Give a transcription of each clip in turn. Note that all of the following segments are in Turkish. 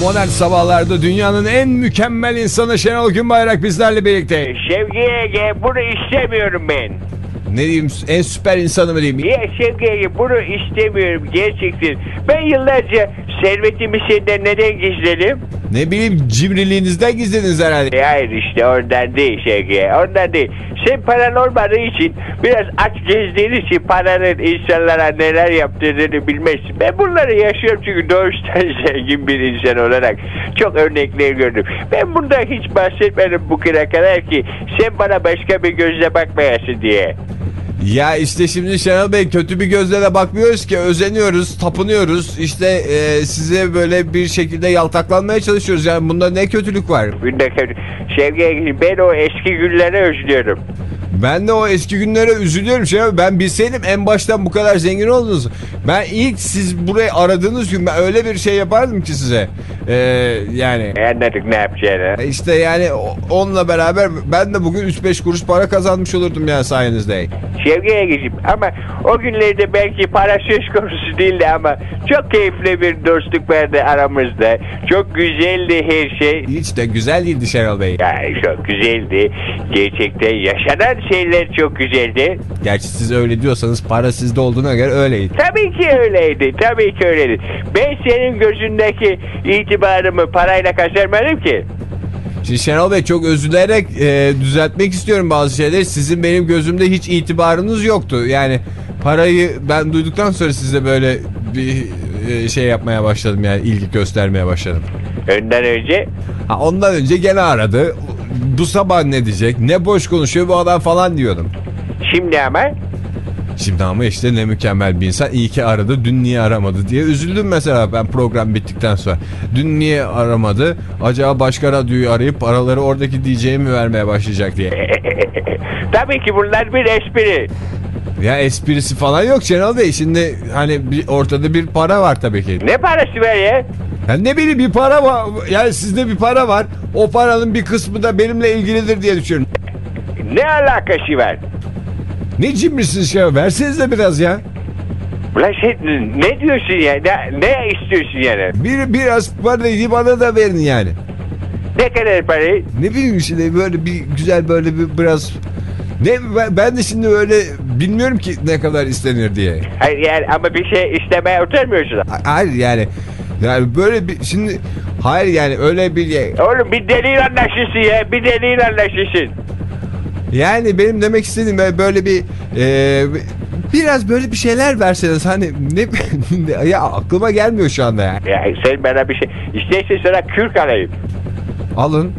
Modern sabahlarda dünyanın en mükemmel insanı Şenol Günbayrak bizlerle birlikte. Sevgi Ege bunu istemiyorum ben. Ne diyeyim en süper insanı mı diyeyim? Ya Sevgi Ege bunu istemiyorum gerçekten. Ben yıllarca servetimi senden neden gizledim? Ne bileyim cimriliğinizden gizlediniz herhalde. E hayır işte ondan değil Sevgi ondan değil. Sen paran olmadığı için biraz aç gezdiğin için paranın insanlara neler yaptırdığını bilmezsin. Ben bunları yaşıyorum çünkü doğuştan zengin bir insan olarak çok örnekler gördüm. Ben bundan hiç bahsetmedim bugüne kadar ki sen bana başka bir gözle bakmayasın diye. Ya işte şimdi Şenol Bey kötü bir gözle de bakmıyoruz ki özeniyoruz, tapınıyoruz. İşte e, size böyle bir şekilde yaltaklanmaya çalışıyoruz. Yani bunda ne kötülük var? Bunda kötü. Sevgi ben o eski günleri özlüyorum. Ben de o eski günlere üzülüyorum. Şey, ben bilseydim en baştan bu kadar zengin oldunuz. Ben ilk siz burayı aradığınız gün ben öyle bir şey yapardım ki size. Ee, yani Anladık ne yapacağını. işte yani onunla beraber ben de bugün 3-5 kuruş para kazanmış olurdum yani sayenizde. Sevgiye gidip ama o günlerde belki para söz konusu değildi ama çok keyifli bir dostluk vardı aramızda. Çok güzeldi her şey. Hiç de güzel değildi Şenol Bey. Yani çok güzeldi. Gerçekten yaşanan şeyler çok güzeldi. Gerçi siz öyle diyorsanız para sizde olduğuna göre öyleydi. Tabii ki öyleydi. Tabii ki öyleydi. Ben senin gözündeki itibarımı parayla kazanmadım ki. Şimdi Şenol Bey çok üzülerek e, düzeltmek istiyorum bazı şeyleri. Sizin benim gözümde hiç itibarınız yoktu. Yani parayı ben duyduktan sonra size böyle bir e, şey yapmaya başladım yani ilgi göstermeye başladım. Önden önce Ha, ondan önce gene aradı. Bu sabah ne diyecek? Ne boş konuşuyor bu adam falan diyordum. şimdi ama Şimdi ama işte ne mükemmel bir insan. İyi ki aradı. Dün niye aramadı diye üzüldüm mesela ben program bittikten sonra. Dün niye aramadı? Acaba başka radyoyu arayıp paraları oradaki DJ'ye mi vermeye başlayacak diye. tabii ki bunlar bir espri. Ya esprisi falan yok Şenol Bey. Şimdi hani bir, ortada bir para var tabii ki. Ne parası var ya? Ya ne bileyim bir para var. Yani sizde bir para var. O paranın bir kısmı da benimle ilgilidir diye düşünüyorum. Ne alakası var? Ne cimrisiniz Şenol? Verseniz de biraz ya. Ulan sen ne diyorsun ya? Ne, ne istiyorsun yani? Bir, biraz parayı bana da verin yani. Ne kadar parayı? Ne bileyim şimdi böyle bir güzel böyle bir biraz... Ne ben- de şimdi öyle bilmiyorum ki ne kadar istenir diye. Hayır yani ama bir şey istemeye utanmıyorsun. Ha- Hayır yani yani böyle bir şimdi hayır yani öyle bir Oğlum bir delil anlaşılsın ya. Bir delil anlaşılsın. yani benim demek istediğim böyle- bir e, biraz böyle bir şeyler verseniz hani ne ya aklıma gelmiyor şu anda ya. Ya sen bana bir şey... İstersen sana kürk alayım. Alın.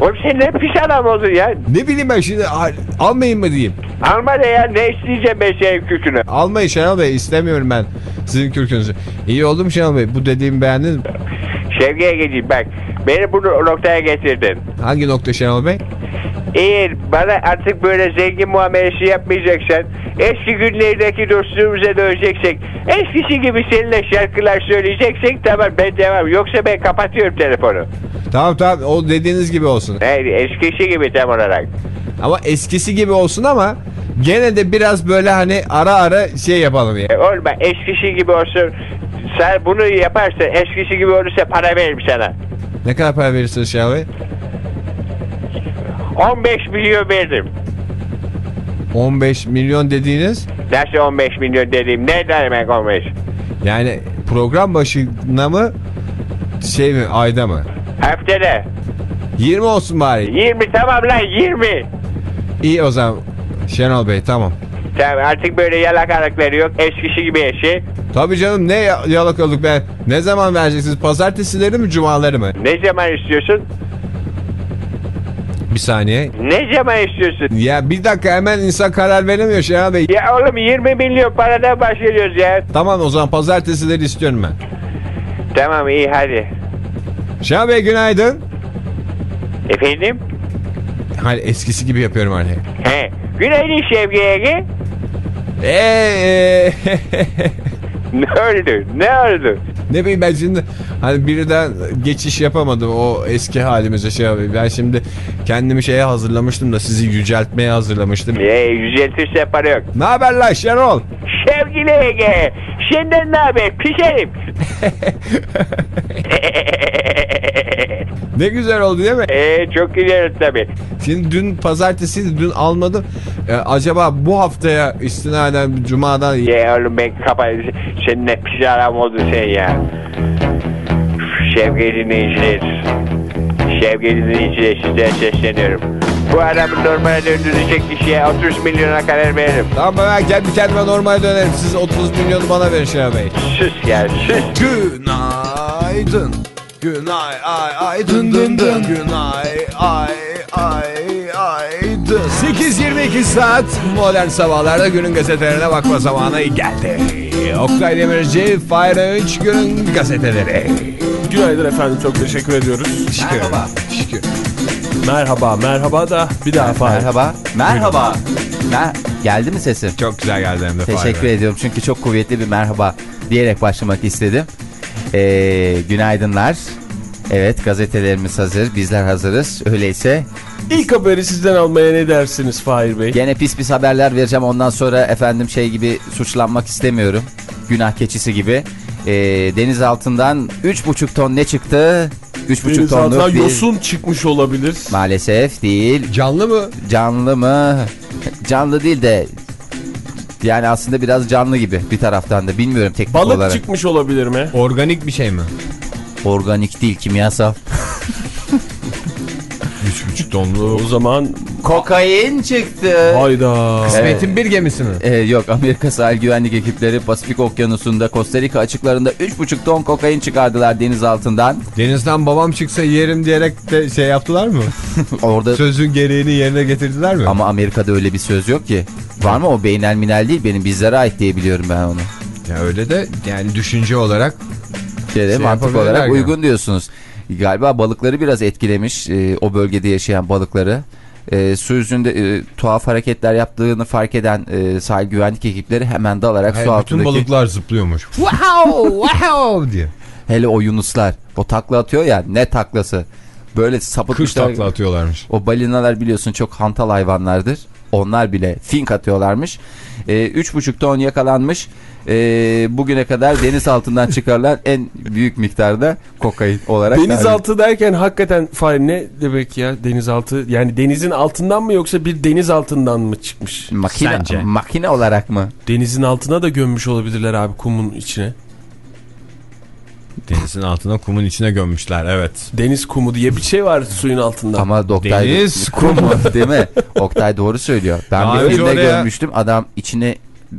Oğlum sen ne pis adam oldun ya. Ne bileyim ben şimdi al- almayın mı diyeyim. Alma da ya ne isteyeceğim ben senin kürkünü. Almayın Şenol Bey istemiyorum ben sizin kürkünüzü. İyi oldu mu Şenol Bey? Bu dediğimi beğendiniz mi? Sevgiye gideyim bak. Beni bu noktaya getirdin. Hangi nokta Şenol Bey? Eğer bana artık böyle zengin muamelesi yapmayacaksan eski günlerdeki dostluğumuza döneceksek eskisi gibi seninle şarkılar söyleyeceksek tamam ben devam yoksa ben kapatıyorum telefonu. Tamam tamam o dediğiniz gibi olsun. Hayır eskisi gibi tam olarak. Ama eskisi gibi olsun ama gene de biraz böyle hani ara ara şey yapalım ya. E, olma eskisi gibi olsun sen bunu yaparsan eskisi gibi olursa para veririm sana. Ne kadar para verirsiniz Şenol Bey? 15 milyon verdim. 15 milyon dediğiniz Nasıl 15 milyon dediğim ne demek 15? yani program başına mı şey mi ayda mı? Haftada 20 olsun bari. 20 tamam lan 20. İyi o zaman Şenol Bey tamam. Tamam artık böyle yalakalıkları yok eskisi gibi şey. Tabii canım ne ya- yalakalık ben. Ne zaman vereceksiniz? Pazartesileri mi cumaları mı? Ne zaman istiyorsun? Bir saniye. Ne zaman istiyorsun? Ya bir dakika hemen insan karar veremiyor Şenol Bey. Ya oğlum 20 milyon paradan bahsediyoruz ya. Tamam o zaman pazartesileri istiyorum ben. Tamam iyi hadi. Şenol Bey günaydın. Efendim? Hani eskisi gibi yapıyorum hani. He. Günaydın Şevki Ege. Eee Ne oldu? Ne oldu? ne bileyim ben şimdi hani birden geçiş yapamadım o eski halimize şey yapayım. Ben şimdi kendimi şeye hazırlamıştım da sizi yüceltmeye hazırlamıştım. Ee, yüceltirse para yok. Ne haber lan Şenol? Sevgili Ege. Senden ne haber? Pişerim. Ne güzel oldu değil mi? Ee, çok güzel tabii. Şimdi dün pazartesiydi dün almadım. Ee, acaba bu haftaya istinaden cumadan Ya oğlum ben kapatayım. Senin ne pis adam oldun sen ya. Sevgili dinleyiciler. Sevgili dinleyiciler sizden sesleniyorum. Bu adamı normale döndürecek kişiye 30 milyona karar veririm. Tamam ben kendi kendime normale dönerim. Siz 30 milyonu bana verin Şenol Bey. Sus ya sus. Günaydın. Günay ay ay dın dın dın. Günay ay ay ay dın. 8.22 saat modern sabahlarda günün gazetelerine bakma zamanı geldi. Oktay Demirci, Fire 3 günün gazeteleri. Günaydın efendim çok teşekkür ediyoruz. Şükür. Şükür. Merhaba merhaba da bir daha Fahir. Merhaba. Merhaba. Mer geldi mi sesim? Çok güzel geldi hem de Teşekkür Fire. ediyorum çünkü çok kuvvetli bir merhaba diyerek başlamak istedim. Ee, günaydınlar. Evet gazetelerimiz hazır, bizler hazırız. Öyleyse İlk haberi sizden almaya ne dersiniz Fahir Bey? gene pis pis haberler vereceğim. Ondan sonra efendim şey gibi suçlanmak istemiyorum. Günah keçisi gibi. Ee, deniz altından 3,5 ton ne çıktı? 3,5 Deniz tonluk bir... yosun çıkmış olabilir. Maalesef değil. Canlı mı? Canlı mı? Canlı değil de yani aslında biraz canlı gibi bir taraftan da bilmiyorum teknik Balık olarak. çıkmış olabilir mi? Organik bir şey mi? Organik değil kimyasal. 3,5 tonlu. O zaman Kokain çıktı. hayda. Kısmetin bir gemisi mi? Ee, yok Amerika sahil güvenlik ekipleri Pasifik okyanusunda Costa Rica açıklarında 3,5 ton kokain çıkardılar deniz altından. Denizden babam çıksa yerim diyerek de şey yaptılar mı? Orada Sözün gereğini yerine getirdiler mi? ama Amerika'da öyle bir söz yok ki. Var mı o beynel minel değil benim bizlere ait diye biliyorum ben onu. Ya öyle de yani düşünce olarak Şeyde Şey mantık olarak ya. uygun diyorsunuz. Galiba balıkları biraz etkilemiş e, o bölgede yaşayan balıkları. E, su yüzünde e, tuhaf hareketler yaptığını fark eden e, sahil güvenlik ekipleri hemen dalarak hayır, su bütün altındaki balıklar zıplıyormuş. Wow wow diye. hele o yunuslar o takla atıyor ya ne taklası böyle Kış sapıtmışlar. takla atıyorlarmış. O balinalar biliyorsun çok hantal hayvanlardır. Onlar bile fink atıyorlarmış. E, üç buçuk ton yakalanmış. E, bugüne kadar deniz altından çıkarılan en büyük miktarda kokain olarak. Denizaltı derken hakikaten Fahir ne demek ya denizaltı? Yani denizin altından mı yoksa bir deniz altından mı çıkmış? Makine, Sence? makine olarak mı? Denizin altına da gömmüş olabilirler abi kumun içine. Denizin altına kumun içine gömmüşler evet. Deniz kumu diye bir şey var suyun altında. Ama Oktay Deniz kumu değil mi? Oktay doğru söylüyor. Ben Daha bir filmde oraya- görmüştüm. Adam içine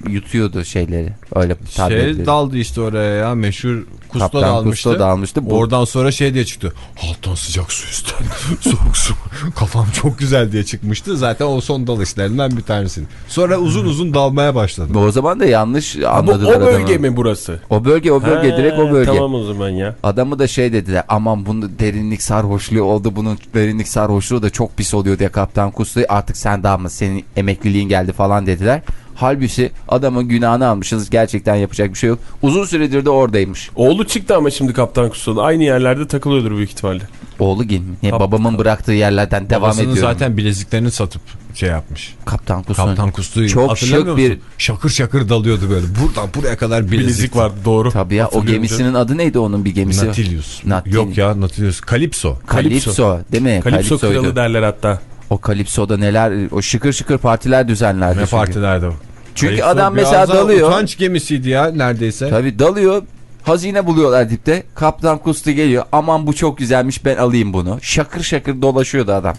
yutuyordu şeyleri. Öyle Şey daldı işte oraya ya meşhur kusto Kaptan dalmıştı. Kusto dalmıştı. Bu- Oradan sonra şey diye çıktı. Alttan sıcak su üstten soğuk su. Kafam çok güzel diye çıkmıştı. Zaten o son dalışlarından bir tanesi. Sonra uzun uzun dalmaya başladı. O zaman da yanlış Ama anladılar o bölge adamı. mi burası? O bölge o bölge Ha, direkt o bölge. Tamam o zaman ya. Adamı da şey dediler aman bunun derinlik sarhoşluğu oldu bunun derinlik sarhoşluğu da çok pis oluyor diye kaptan kustu artık sen daha mı senin emekliliğin geldi falan dediler. Halbuki adamın günahını almışız gerçekten yapacak bir şey yok. Uzun süredir de oradaymış. Oğlu çıktı ama şimdi Kaptan Kusto'da. Aynı yerlerde takılıyordur büyük ihtimalle. Oğlu Kap- babamın bıraktığı yerlerden devam Babasının ediyorum. zaten bileziklerini satıp şey yapmış. Kaptan Kustu. Kaptan Kustu'yu Çok şık bir- Şakır şakır dalıyordu böyle. Buradan buraya kadar bilezik, Bilezik var doğru. Tabii ya o gemisinin adı neydi onun bir gemisi? Nautilus. Nautilus. Yok ya Nautilus. Calypso. Kalipso değil mi? Kalipso kralı derler hatta. O Kalipso'da neler o şıkır şıkır partiler düzenlerdi. Ne çünkü. partilerde o. Çünkü Calypso adam mesela dalıyor. Utanç gemisiydi ya neredeyse. Tabii dalıyor. Hazine buluyorlar dipte. Kaptan Kustu geliyor. Aman bu çok güzelmiş ben alayım bunu. Şakır şakır dolaşıyordu adam.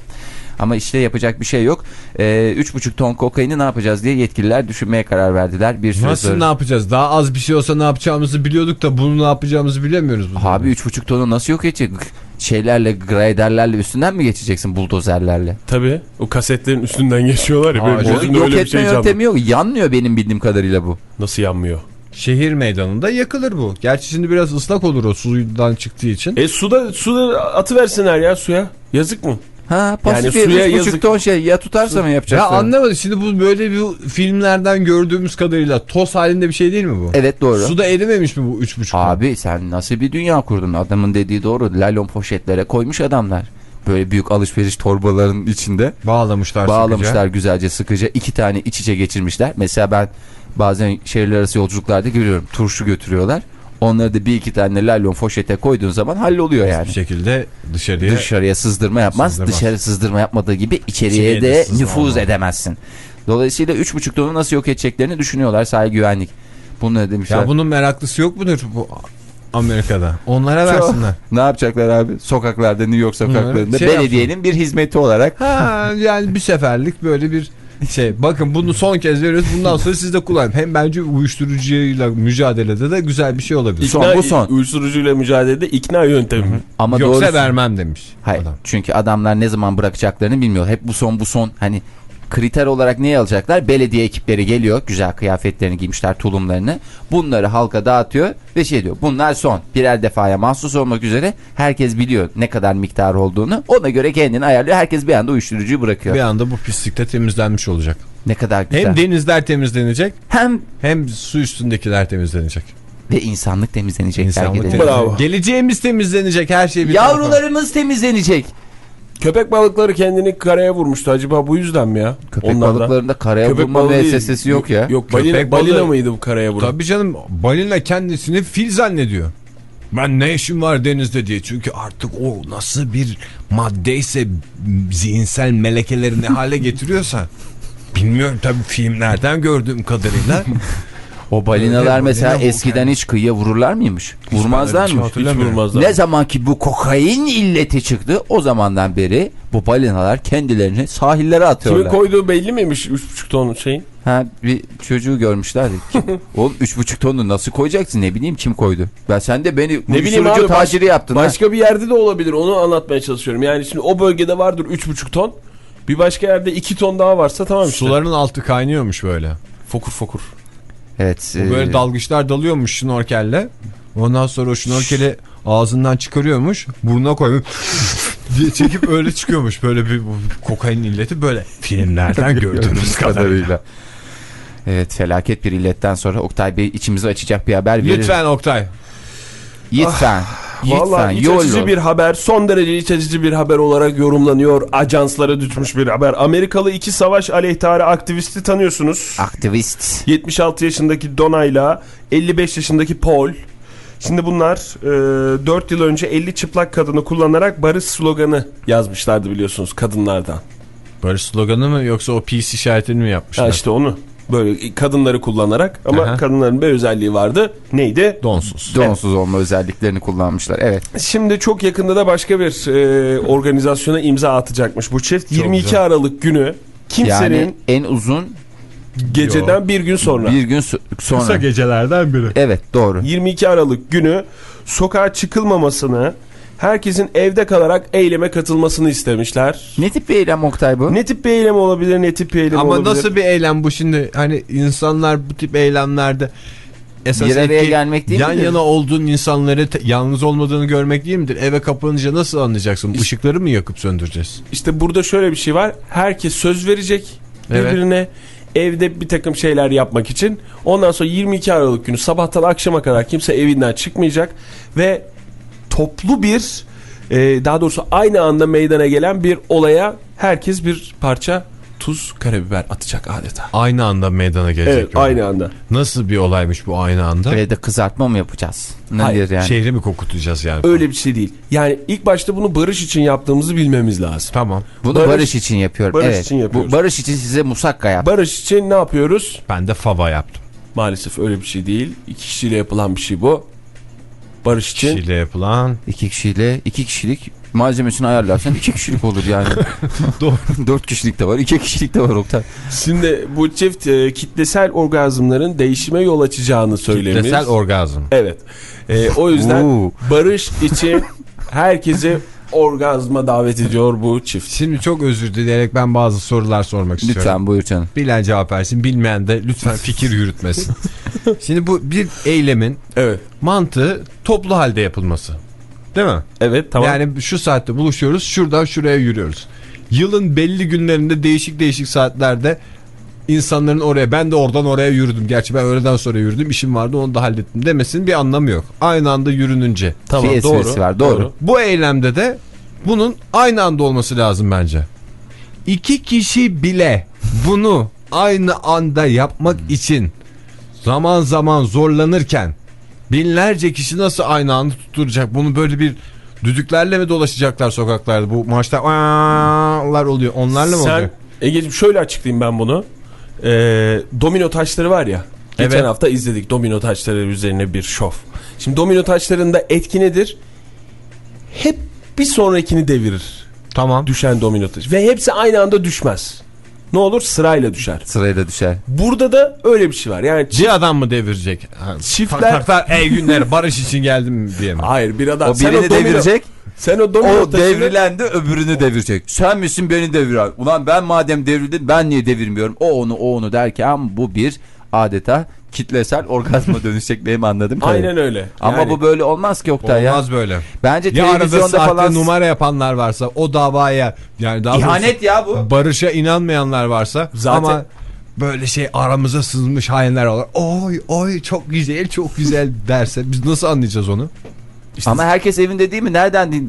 Ama işte yapacak bir şey yok. Ee, 3,5 ton kokaini ne yapacağız diye yetkililer düşünmeye karar verdiler. Bir süre Nasıl sonra- ne yapacağız? Daha az bir şey olsa ne yapacağımızı biliyorduk da bunu ne yapacağımızı bilemiyoruz. Abi 3,5 tonu nasıl yok edecek? Şeylerle, graderlerle üstünden mi geçeceksin buldozerlerle? Tabii. O kasetlerin üstünden geçiyorlar ya. Aa, canım, yok öyle bir etme şey yöntemi yok. Yanmıyor benim bildiğim kadarıyla bu. Nasıl yanmıyor? Şehir meydanında yakılır bu. Gerçi şimdi biraz ıslak olur o sudan çıktığı için. E suda suda atıversinler ya suya. Yazık mı? Ha pasifiye suya 3,5 yazık. ton şey ya tutarsa mı Ya yapacaksın? anlamadım şimdi bu böyle bir filmlerden gördüğümüz kadarıyla toz halinde bir şey değil mi bu? Evet doğru. Suda erimemiş mi bu 3,5 ton? Abi sen nasıl bir dünya kurdun? Adamın dediği doğru. Laylon poşetlere koymuş adamlar. Böyle büyük alışveriş torbalarının içinde Bağlamışlar bağlamışlar sıkıca. güzelce sıkıca. iki tane iç içe geçirmişler. Mesela ben bazen şehirler arası yolculuklarda görüyorum. Turşu götürüyorlar. Onları da bir iki tane laylon poşete koyduğun zaman halloluyor yani. Bir şekilde dışarıya Dışarıya sızdırma yapmaz. Sızdırmaz. Dışarı sızdırma yapmadığı gibi içeriye İçeriye de nüfuz olmaz. edemezsin. Dolayısıyla 3,5 tonu nasıl yok edeceklerini düşünüyorlar sahil güvenlik. Bunu ne demişler? Ya bunun meraklısı yok mudur bu Amerika'da? Onlara versinler. Ne yapacaklar abi? Sokaklarda New York sokaklarında Şey belediyenin bir hizmeti olarak Ha yani bir seferlik böyle bir şey. Bakın bunu son kez veriyoruz. Bundan sonra siz de kullanın. Hem bence uyuşturucuyla mücadelede de güzel bir şey olabilir. Son, bu son. Uyuşturucuyla mücadelede ikna yöntemi. ama Yoksa doğrusu vermem demiş. hayır. adam. Çünkü adamlar ne zaman bırakacaklarını bilmiyor. Hep bu son bu son hani kriter olarak neyi alacaklar? Belediye ekipleri geliyor. Güzel kıyafetlerini giymişler, tulumlarını. Bunları halka dağıtıyor ve şey diyor. Bunlar son. Birer defaya mahsus olmak üzere herkes biliyor ne kadar miktar olduğunu. Ona göre kendini ayarlıyor. Herkes bir anda uyuşturucuyu bırakıyor. Bir anda bu pislikte temizlenmiş olacak. Ne kadar güzel. Hem denizler temizlenecek Hem hem su üstündekiler temizlenecek. ve insanlık temizlenecek. İnsanlık temizlenecek. Bravo. Geleceğimiz temizlenecek her şey bir tarafa. Yavrularımız temizlenecek. Köpek balıkları kendini karaya vurmuştu. Acaba bu yüzden mi ya? Köpek Onlardan. balıklarında karaya Köpek vurma müessesesi yok ya. Yok balina, Köpek balina balığı- mıydı bu karaya vuran? Tabii canım balina kendisini fil zannediyor. Ben ne işim var denizde diye. Çünkü artık o nasıl bir maddeyse zihinsel melekeleri ne hale getiriyorsa. Bilmiyorum tabii filmlerden gördüğüm kadarıyla. O balinalar Öyle, mesela balina eskiden hiç kıyıya vururlar mıymış? Vurmazlar hiç mı? hatırlamıyorum. vurmazlar. Ne zaman ki bu kokain illeti çıktı o zamandan beri bu balinalar kendilerini sahillere Kimin atıyorlar. koyduğu belli miymiş 3,5 ton şeyin? Ha bir çocuğu görmüşlerdi. Oğlum 3,5 tonu nasıl koyacaksın ne bileyim kim koydu? Ben sen de beni Ne bileyim abi baş- taciri yaptın ha. başka bir yerde de olabilir onu anlatmaya çalışıyorum. Yani şimdi o bölgede vardır 3,5 ton. Bir başka yerde 2 ton daha varsa tamam işte. Suların altı kaynıyormuş böyle. fokur fokur. Evet. O böyle e, dalgıçlar dalıyormuş şnorkelle. Ondan sonra o şnorkeli ağzından çıkarıyormuş. Burnuna koyup diye çekip öyle çıkıyormuş. Böyle bir bu kokain illeti böyle filmlerden gördüğümüz kadarıyla. Evet felaket bir illetten sonra Oktay Bey içimizi açacak bir haber verir. Lütfen Oktay. Lütfen. Lütfen. Vallahi iç yol açıcı bir haber son derece iç açıcı bir haber olarak yorumlanıyor. Ajanslara düşmüş bir haber. Amerikalı iki savaş aleyhtarı aktivisti tanıyorsunuz. Aktivist. 76 yaşındaki Dona'yla 55 yaşındaki Paul. Şimdi bunlar e, 4 yıl önce 50 çıplak kadını kullanarak barış sloganı yazmışlardı biliyorsunuz kadınlardan. Böyle sloganı mı yoksa o peace işaretini mi yapmışlar? Ha işte onu böyle kadınları kullanarak ama Aha. kadınların bir özelliği vardı. Neydi? Donsuz. Donsuz olma özelliklerini kullanmışlar. Evet. Şimdi çok yakında da başka bir e, organizasyona imza atacakmış bu çift. 22 güzel. Aralık günü kimsenin Yani en uzun geceden bir gün sonra bir gün so- sonra. Kısa gecelerden biri. Evet doğru. 22 Aralık günü sokağa çıkılmamasını herkesin evde kalarak eyleme katılmasını istemişler. Ne tip bir eylem Oktay bu? Ne tip bir eylem olabilir ne tip bir eylem Ama olabilir? nasıl bir eylem bu şimdi? Hani insanlar bu tip eylemlerde esas Bir araya etki gelmek değil yan midir? yana olduğun insanları yalnız olmadığını görmek değil midir? Eve kapanınca nasıl anlayacaksın? Işıkları mı yakıp söndüreceğiz? İşte burada şöyle bir şey var. Herkes söz verecek Evet. birbirine evde bir takım şeyler yapmak için. Ondan sonra 22 Aralık günü sabahtan akşama kadar kimse evinden çıkmayacak ve toplu bir e, daha doğrusu aynı anda meydana gelen bir olaya herkes bir parça tuz karabiber atacak adeta. Aynı anda meydana gelecek. Evet olay. aynı anda. Nasıl bir olaymış bu aynı anda? Evde kızartma mı yapacağız? Nedir Hayır, yani? Şehri mi kokutacağız yani? Öyle bir şey değil. Yani ilk başta bunu barış için yaptığımızı bilmemiz lazım. Tamam. Bunu barış- barış, için yapıyorum. barış evet. için yapıyoruz. Bu barış için size musakka yap. Barış için ne yapıyoruz? Ben de fava yaptım. Maalesef öyle bir şey değil. İki kişiyle yapılan bir şey bu. Barış için Kişiyle yapılan İki kişiyle iki kişilik malzemesini ayarlarsan iki kişilik olur yani. Doğru. Dört kişilik de var, iki kişilik de var Oktay. Şimdi bu çift e, kitlesel orgazmların değişime yol açacağını söylemiş. Kitlesel orgazm. Evet. E, o yüzden Oo. barış için herkesi orgazma davet ediyor bu çift. Şimdi çok özür dileyerek ben bazı sorular sormak istiyorum. Lütfen buyur canım. Bilen cevap versin, bilmeyen de lütfen fikir yürütmesin. Şimdi bu bir eylemin Evet. mantığı toplu halde yapılması. Değil mi? Evet tamam. Yani şu saatte buluşuyoruz, şuradan şuraya yürüyoruz. Yılın belli günlerinde değişik değişik saatlerde insanların oraya, ben de oradan oraya yürüdüm. Gerçi ben öğleden sonra yürüdüm, işim vardı onu da hallettim demesinin bir anlamı yok. Aynı anda yürününce. tamam Bir esprisi var, doğru. Bu eylemde de bunun aynı anda olması lazım bence. İki kişi bile bunu aynı anda yapmak için zaman zaman zorlanırken binlerce kişi nasıl aynı anda tutturacak? Bunu böyle bir düdüklerle mi dolaşacaklar sokaklarda? Bu maçta "Aaaalar oluyor. Onlarla mı Sen olacak? Ege'ciğim şöyle açıklayayım ben bunu. Ee, domino taşları var ya. Geçen Evet. hafta izledik domino taşları üzerine bir şov. Şimdi domino taşlarında etki nedir? Hep bir sonrakini devirir. Tamam. Düşen domino taşı. Ve hepsi aynı anda düşmez. Ne olur? Sırayla düşer. Sırayla düşer. Burada da öyle bir şey var. Yani çift- Bir adam mı devirecek? Çiftler- tak, tak, tak, ey günler barış için geldim diye mi? Hayır bir adam. O sen birini o domino, devirecek, Sen o domino o taşını... öbürünü devirecek. Sen misin beni deviren? Ulan ben madem devrildim ben niye devirmiyorum? O onu o onu derken bu bir adeta kitlesel orgazma dönüşecek benim anladığım kadarıyla. Aynen öyle. Ama Yani- bu böyle olmaz ki Oktay ya. Olmaz böyle. Bence Ya televizyonda falan numara yapanlar varsa o davaya yani daha ihanet ya bu. barışa inanmayanlar varsa Zaten- ama böyle şey aramıza sızmış hainler olur. Oy oy çok güzel çok güzel derse biz nasıl anlayacağız onu? Ama herkes evinde değil mi? Nereden değil?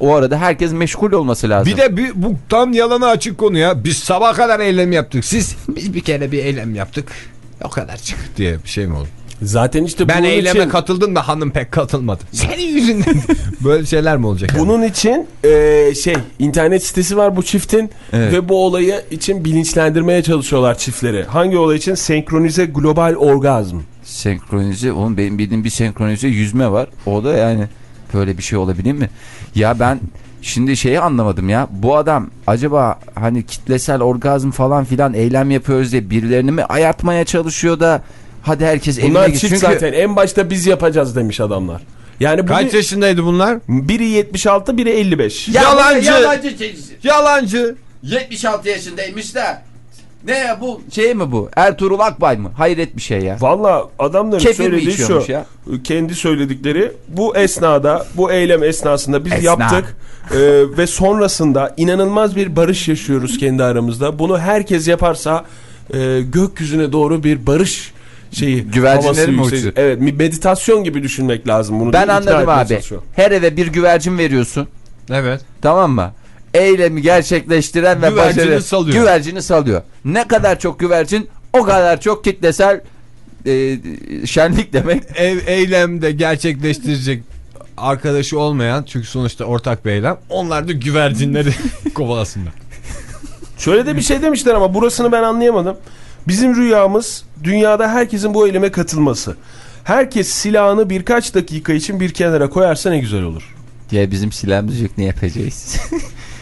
O arada herkes meşgul olması lazım. Bir de bir, bu tam yalana açık konu ya. Biz sabah kadar eylem yaptık. Siz biz bir kere bir eylem yaptık. O kadar çık diye bir şey mi oldu? Zaten işte Ben bunun eyleme için... katıldım da hanım pek katılmadı. Senin yüzünden. Böyle şeyler mi olacak? yani? Bunun için e, şey internet sitesi var bu çiftin Evet. ve bu olayı için bilinçlendirmeye çalışıyorlar çiftleri. Hangi olay için? Senkronize global orgazm. senkronize oğlum benim bildiğim bir senkronize yüzme var. O da yani böyle bir şey olabilir mi? Ya ben şimdi şeyi anlamadım ya. Bu adam acaba hani kitlesel orgazm falan filan eylem yapıyoruz diye birilerini mi ayartmaya çalışıyor da hadi herkes Bunlar evine git. çift Çünkü zaten en başta biz yapacağız demiş adamlar. Yani bu Kaç yaşındaydı bunlar? biri 76 biri 55. Ya Yalancı. Yalancı. Yalancı. 76 yaşındaymış da. Ne ya bu şey mi bu? Ertuğrul Akbay mı? Hayret bir şey ya. Valla adamların Kefir söylediği şu. ya? Kendi söyledikleri bu esnada bu eylem esnasında biz Esna. yaptık. Ee, ve sonrasında inanılmaz bir barış yaşıyoruz kendi aramızda. Bunu herkes yaparsa e, gökyüzüne doğru bir barış şeyi Güvercinleri mi uçuyor? Evet meditasyon gibi düşünmek lazım bunu. Ben anladım abi. Her eve bir güvercin veriyorsun. Evet. Tamam mı? Eylemi gerçekleştiren ve Güvercini başarı salıyor. güvercini salıyor. Ne kadar çok güvercin o kadar çok kitlesel e, şenlik demek. Ev eylemde gerçekleştirecek arkadaşı olmayan çünkü sonuçta ortak bir eylem. Onlar da güvercinleri kovalasınlar. Şöyle de bir şey demişler ama burasını ben anlayamadım. Bizim rüyamız dünyada herkesin bu eyleme katılması. Herkes silahını birkaç dakika için bir kenara koyarsa ne güzel olur. Ya bizim silahımız yok ne yapacağız?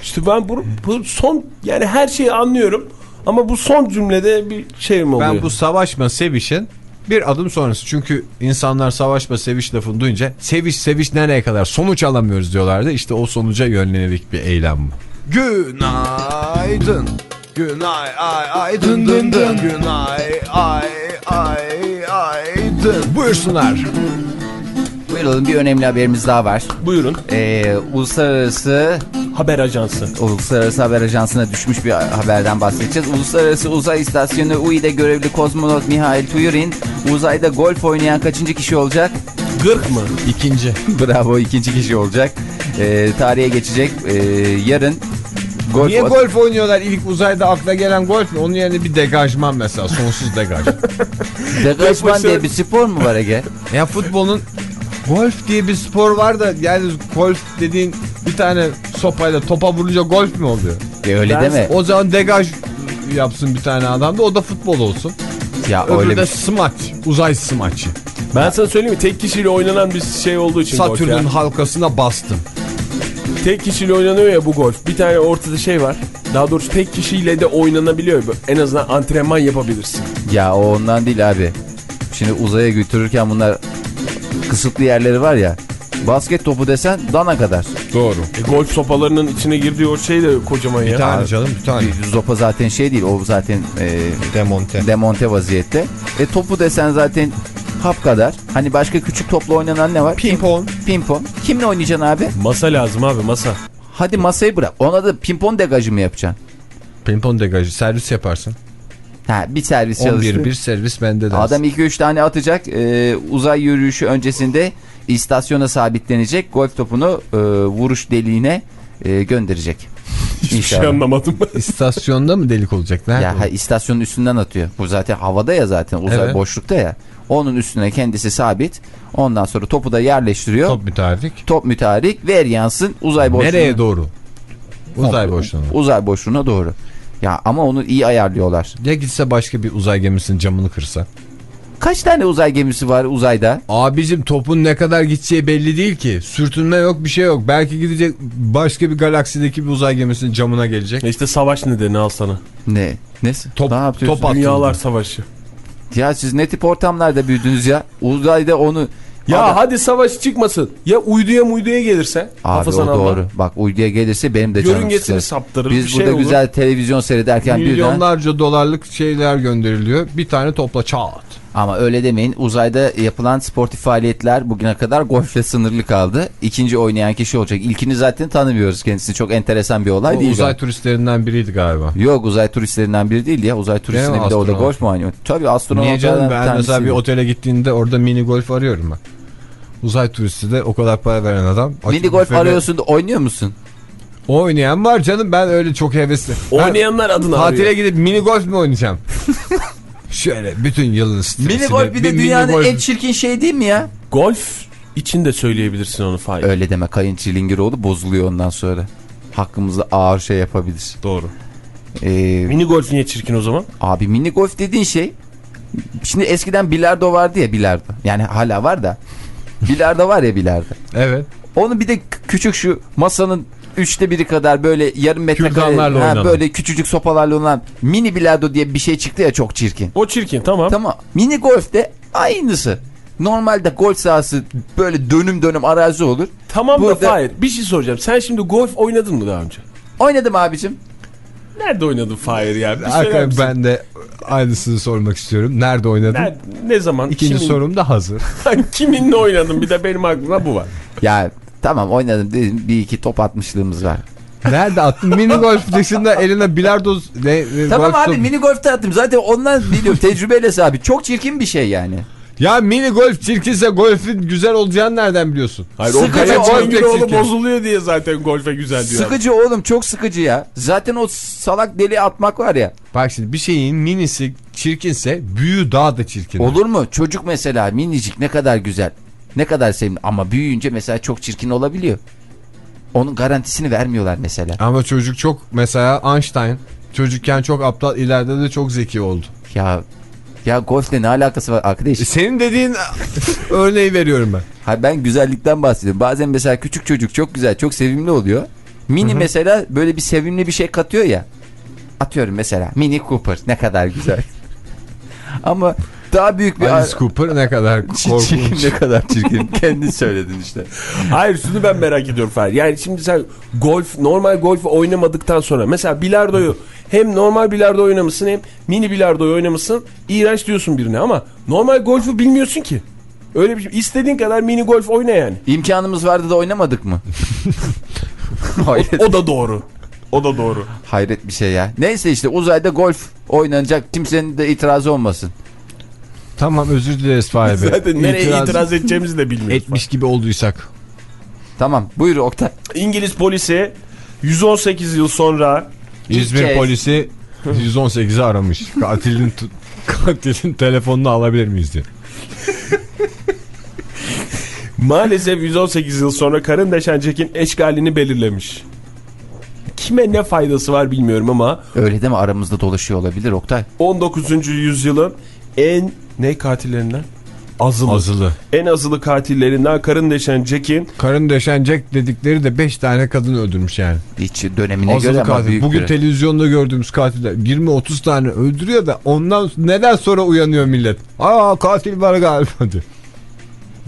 İşte ben bu, bu son yani her şeyi anlıyorum ama bu son cümlede bir şey mi oluyor? Ben bu savaşma sevişin bir adım sonrası. Çünkü insanlar savaşma seviş lafını duyunca seviş seviş nereye kadar sonuç alamıyoruz diyorlardı. İşte o sonuca yönlenerek bir eylem bu. Günaydın. Günay ay ay dın dın dın. Günay ay ay ay dın. Buyursunlar. Buyurun bir önemli haberimiz daha var. Buyurun Ee, uluslararası haber ajansı. Uluslararası Haber Ajansı'na düşmüş bir haberden bahsedeceğiz. Uluslararası Uzay İstasyonu UI'de görevli kozmonot Mihail Tuyurin uzayda golf oynayan kaçıncı kişi olacak? Gırk mı? İkinci. Bravo ikinci kişi olacak. Ee, tarihe geçecek. Ee, yarın golf Niye golf oynuyorlar? İlk uzayda akla gelen golf mü? Onun yerine bir degajman mesela. Sonsuz degaj. Degajman diye bir spor mu var Ege? ya futbolun golf diye bir spor var da yani golf dediğin bir tane sopayla topa vurunca golf mü oluyor? E, öyle Ben- deme. O zaman degaj yapsın bir tane adam da o da futbol olsun. Ya Öbürü öyle de bir smaç. Uzay smaçı. Ben sana söyleyeyim mi? Tek kişiyle oynanan bir şey olduğu için Satürn'ün ya. halkasına bastım. tek kişiyle oynanıyor ya bu golf. Bir tane ortada şey var. Daha doğrusu tek kişiyle de oynanabiliyor. En azından antrenman yapabilirsin. Ya o ondan değil abi. Şimdi uzaya götürürken bunlar kısıtlı yerleri var ya. Basket topu desen dana kadar. Doğru. E, golf sopalarının içine girdiği o şey de kocaman ya. Bir tane canım bir tane. Bir Zopa zaten şey değil. O zaten e, Demonte. demonte vaziyette. E topu desen zaten hap kadar. Hani başka küçük topla oynanan ne var? Pimpon. Pimpon. Kimle oynayacaksın abi? Masa lazım abi masa. Hadi masayı bırak. Ona da pimpon degajı mı yapacaksın? Pimpon degajı servis yaparsın. Ha bir servis çalıştı. 11 bir servis bende dersin. Adam 2-3 tane atacak. E, uzay yürüyüşü öncesinde istasyona sabitlenecek. Golf topunu e, vuruş deliğine e, gönderecek. Hiçbir şey anlamadım. İstasyonda mı delik olacak? Nerede? Ya ha, istasyonun üstünden atıyor. Bu zaten havada ya zaten uzay Evet. boşlukta ya. Onun üstüne kendisi sabit. Ondan sonra topu da yerleştiriyor. Top, Top müteahhit. müteharik ver yansın uzay boşluğuna. Nereye doğru? Uzay boşluğuna. Uzay boşluğuna doğru. Ya ama onu iyi ayarlıyorlar. Ya gitse başka bir uzay gemisinin camını kırsa? Kaç tane uzay gemisi var uzayda? Abicim topun ne kadar gideceği belli değil ki. Sürtünme yok bir şey yok. Belki gidecek başka bir galaksideki bir uzay gemisinin camına gelecek. işte savaş nedeni al sana. Ne? Ne? Top- ne yapıyorsun? top Dünyalar savaşı. Ya siz ne tip ortamlarda büyüdünüz ya? Uzayda onu... Ya Adam- hadi savaş çıkmasın. Ya uyduya muyduya gelirse. Abi o Allah. doğru. Bak uyduya gelirse benim de canım Yörüngesini sıkılır. saptırır. Biz bir şey burada olur. güzel televizyon seyrederken birden... Milyonlarca dolarlık şeyler gönderiliyor. Bir tane topla çat. Ama öyle demeyin. Uzayda yapılan sportif faaliyetler bugüne kadar golfle sınırlı kaldı. İkinci oynayan kişi olacak. İlkini zaten tanımıyoruz kendisini. Çok enteresan bir olay O değil. uzay galiba. turistlerinden biriydi galiba. Yok uzay turistlerinden biri değil ya. Uzay mi? bir de orada golf mu oynuyor? Tabii astronot. Niye canım ben mesela bir otele gittiğinde orada mini golf arıyorum ben. Uzay turisti de o kadar para veren adam. Mini golf büfede- arıyorsun da oynuyor musun? Oynayan var canım ben öyle çok hevesli. Ben Oynayanlar adına tatile arıyor. gidip mini golf mi oynayacağım? Şöyle bütün yılın stresini. Mini golf bir de mini dünyanın golf- en çirkin şey değil mi ya? Golf için de söyleyebilirsin onu Fahir. Öyle deme kayın çilingiroğlu bozuluyor ondan sonra. Hakkımızda ağır şey yapabilir. Doğru. Ee, Mini golf niye çirkin o zaman? Abi mini golf dediğin şey şimdi eskiden bilardo vardı ya bilardo. Yani hala var da. Bilardo var ya bilardo. Evet. Onu bir de küçük şu masanın üçte biri kadar böyle yarım metre Kürdanlarla ha, böyle küçücük sopalarla oynanan mini bilardo diye bir şey çıktı ya çok çirkin. O çirkin tamam. Tamam. Mini golf de aynısı. Normalde golf sahası böyle dönüm dönüm arazi olur. Tamam da Burada- Fahir bir şey soracağım. Sen şimdi golf oynadın mı daha önce? Oynadım abicim. Nerede oynadın Fahir ya? Bir Arkadaşlar ben de aynısını sormak istiyorum. Nerede oynadın? Nerede- ne zaman? İkinci kimin, sorum da hazır. kiminle oynadın? Bir de benim aklımda bu var. Ya tamam oynadım dedim bir iki top atmışlığımız var. Nerede attın? Mini golf dışında eline bilardo ne, Tamam abi top- mini golfte attım. Zaten ondan biliyorum tecrübeyle abi. Çok çirkin bir şey yani. Ya mini golf çirkinse golfün güzel olacağını nereden biliyorsun? Hayır Sıkıcı o kaya golf Çengiroğlu çirkin. bozuluyor diye zaten golfe güzel diyor. Sıkıcı oğlum çok sıkıcı ya. Zaten o salak deli atmak var ya. Bak şimdi bir şeyin minisi çirkinse büyüğü daha da çirkin. Olur mu? Çocuk mesela minicik ne kadar güzel. Ne kadar sevimli ama büyüyünce mesela çok çirkin olabiliyor. Onun garantisini vermiyorlar mesela. Ama çocuk çok mesela Einstein çocukken çok aptal ileride de çok zeki oldu. Ya ya golfle ne alakası var arkadaş? E, Senin dediğin örneği veriyorum ben. Hayır ben güzellikten bahsediyorum. Bazen mesela küçük çocuk çok güzel, çok sevimli oluyor. Mini mesela böyle bir sevimli bir şey katıyor ya. Atıyorum mesela Mini Cooper ne kadar güzel. Ama daha büyük bir Alice Cooper ne kadar çirkin korkunç. ne kadar çirkin. Kendin söyledin işte. Hayır şunu ben merak ediyorum Fahir. Yani şimdi sen golf, normal golf oynamadıktan sonra mesela bilardoyu hem normal bilardo oynamışsın hem mini bilardoyu oynamışsın. İğrenç diyorsun birine ama normal golfü bilmiyorsun ki. Öyle bir şey. İstediğin kadar mini golf oyna yani. İmkanımız vardı da oynamadık mı? hayret, O da doğru. O da doğru. hayret bir şey ya. Neyse işte uzayda golf oynanacak. Kimsenin de itirazı olmasın. Tamam özür dileriz Fahir Bey. Zaten nereye İtiraz itiraz edeceğimizi de bilmiyoruz. etmiş gibi olduysak. Tamam buyur Oktay. İngiliz polisi 118 yıl sonra İzmir kez- polisi 118'i aramış. Katilin katilin telefonunu alabilir miyiz diye. maalesef 118 yıl sonra Karın Deşencek'in eşgalini belirlemiş. Kime ne faydası var bilmiyorum ama Öyle deme aramızda dolaşıyor olabilir Oktay. 19. yüzyılın en ne katillerinden? azılı. Azılı. En azılı katillerinden karın deşen Jack'in Karın deşen Jack dedikleri de 5 tane kadın öldürmüş yani. Hiç dönemine Azılı göre ama katil. büyük Bugün bir- televizyonda gördüğümüz katiller 20-30 tane öldürüyor da ondan neden sonra uyanıyor millet. Aa katil var galiba diyor.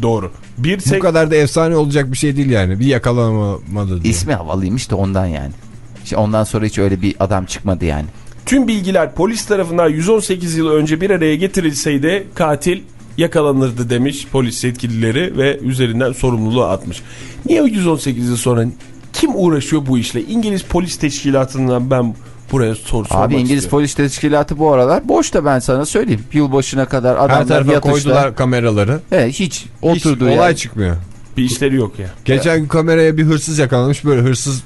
doğru. Bir Bu sek kadar da efsane olacak bir şey değil yani. Bir yakalanamadı diye. İsmi havalıymış da ondan yani. İşte ondan sonra hiç öyle bir adam çıkmadı yani. Tüm bilgiler polis tarafından 118 yıl önce bir araya getirilseydi katil yakalanırdı demiş polis yetkilileri ve üzerinden sorumluluğu atmış. Niye 118 yıl sonra kim uğraşıyor bu işle? İngiliz polis teşkilatından ben buraya soru sormak Abi İngiliz istiyorum. polis teşkilatı bu aralar boş da ben sana söyleyeyim. Yılbaşına kadar Her adamlar tarafa yatışta. koydular kameraları. He, hiç Hiç oturdu olay yani. çıkmıyor. Bir işleri yok ya. Geçen gün kameraya bir hırsız yakalamış böyle hırsız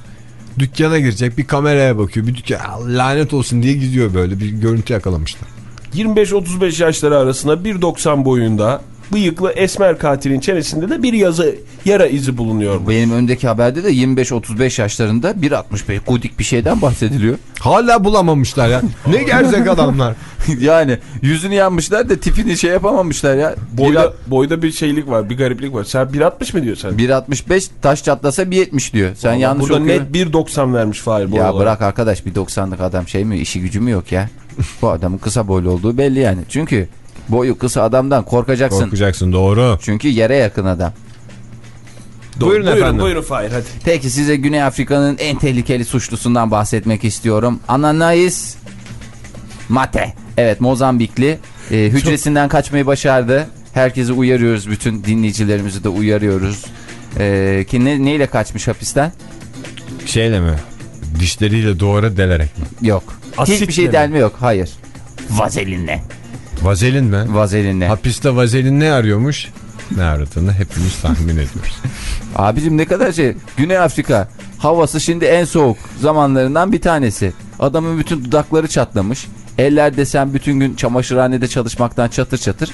dükkana girecek bir kameraya bakıyor bir dükkan "Aa, lanet olsun diye gidiyor böyle bir görüntü yakalamışlar. 25-35 yaşları arasında 1.90 boyunda bıyıklı esmer katilin çenesinde de bir yazı yara izi bulunuyor. Benim öndeki haberde de 25-35 yaşlarında 1.65 gudik bir şeyden bahsediliyor. Hala bulamamışlar ya. Ne gerzek adamlar. yani yüzünü yanmışlar da tipini şey yapamamışlar ya. Boyda, boyda bir şeylik var, bir gariplik var. Sen 1.60 mı diyorsun? 1.65 taş çatlasa 1.70 diyor. Sen Ama yanlış Burada net 1.90 vermiş Fahir bu Ya aralar. bırak arkadaş bir 90'lık adam şey mi işi gücü mü yok ya. Bu adamın kısa boylu olduğu belli yani. Çünkü boyu kısa adamdan korkacaksın. Korkacaksın doğru. Çünkü yere yakın adam. Doğru. Buyurun buyurun, efendim. Buyurun Fahir hadi. Peki size Güney Afrika'nın en tehlikeli suçlusundan bahsetmek istiyorum. Ananais Mate. Evet Mozambikli. Ee, hücresinden kaçmayı başardı. Herkesi uyarıyoruz. Bütün dinleyicilerimizi de uyarıyoruz. Ee, ki ne, neyle kaçmış hapisten? Şeyle mi? Dişleriyle duvara delerek mi? Yok. Asitle Hiçbir şey mi? delme yok. Hayır. Vazelinle. Vazelin mi? Vazelinle. Hapiste vazelin ne arıyormuş? Ne aradığını hepimiz tahmin ediyoruz. Abicim ne kadar şey. Güney Afrika havası şimdi en soğuk zamanlarından bir tanesi. Adamın bütün dudakları çatlamış. Eller desen bütün gün çamaşırhanede çalışmaktan çatır çatır.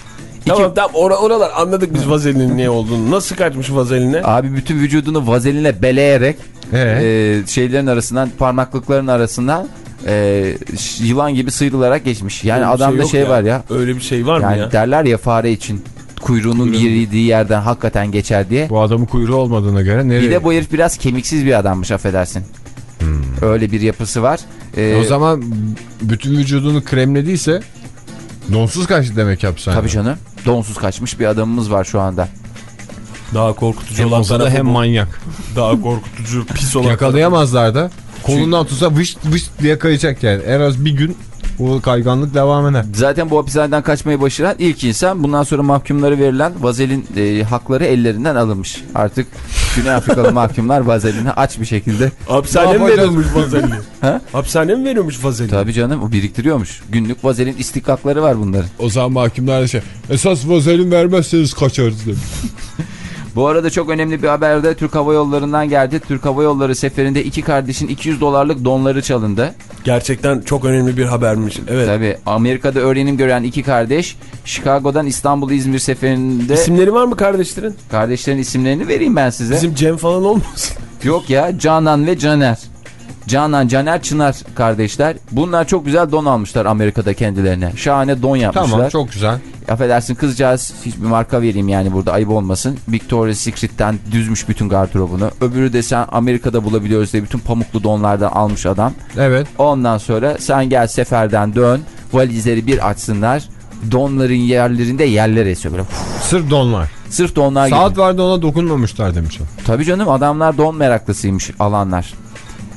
Tamam tamam or oralar anladık biz vazelinin ne olduğunu. Nasıl kaçmış vazeline? Abi bütün vücudunu vazelinle beleyerek Ee? e, şeylerin arasından parmaklıkların arasından e, yılan gibi sıyrılarak geçmiş. Yani Öyle bir adamda yok şey, var ya. Öyle bir şey var mı Yani ya? derler ya fare için kuyruğunun girdiği yerden hakikaten geçer diye. Bu adamın kuyruğu olmadığına göre nereye? Bir de bu herif biraz kemiksiz bir adammış affedersin. Öyle bir yapısı var. Ee, o zaman bütün vücudunu kremlediyse donsuz kaçtı demek hapishanede. Tabii canım. Donsuz kaçmış bir adamımız var şu anda. Daha korkutucu Hem olan tarafı hem bu. manyak. Daha korkutucu pis olan Yakalayamazlar da. Kolundan tutsa vış vış diye kayacak yani. En az bir gün o kayganlık devam eder. Zaten bu hapishaneden kaçmayı başaran ilk insan. Bundan sonra mahkumları verilen vazelin e, hakları ellerinden alınmış. Artık Güney Afrikalı mahkumlar vazelini aç bir şekilde. Hapishane Ne mi veriyormuş vazelini? Ha? Hapishane mi veriyormuş vazelini? Tabii canım o biriktiriyormuş. Günlük vazelin istikakları var bunların. O zaman mahkumlar da şey esas vazelin vermezseniz kaçarız demiş. Bu arada çok önemli bir haber de Türk Hava Yolları'ndan geldi. Türk Hava Yolları seferinde iki kardeşin 200 dolarlık donları çalındı. Gerçekten çok önemli bir habermiş. Evet. Tabii Amerika'da öğrenim gören iki kardeş Chicago'dan İstanbul İzmir seferinde İsimleri var mı kardeşlerin? kardeşlerin isimlerini vereyim ben size. Bizim Cem falan olmasın? Yok ya Canan ve Caner. Canan, Caner, Çınar kardeşler. Bunlar çok güzel don almışlar Amerika'da kendilerine. Şahane don yapmışlar. Tamam çok güzel. Affedersin kızcağız hiçbir marka vereyim yani burada ayıp olmasın. Victoria's Secret'ten düzmüş bütün gardırobunu. Öbürü de sen Amerika'da bulabiliyoruz diye bütün pamuklu donlardan almış adam. Evet. Ondan sonra sen gel seferden dön. Valizleri bir açsınlar. Donların yerlerinde yerler esiyor böyle. Sırf donlar. Sırf donlar gibi. Saat vardı ona dokunmamışlar demiş. Tabii canım adamlar don meraklısıymış alanlar.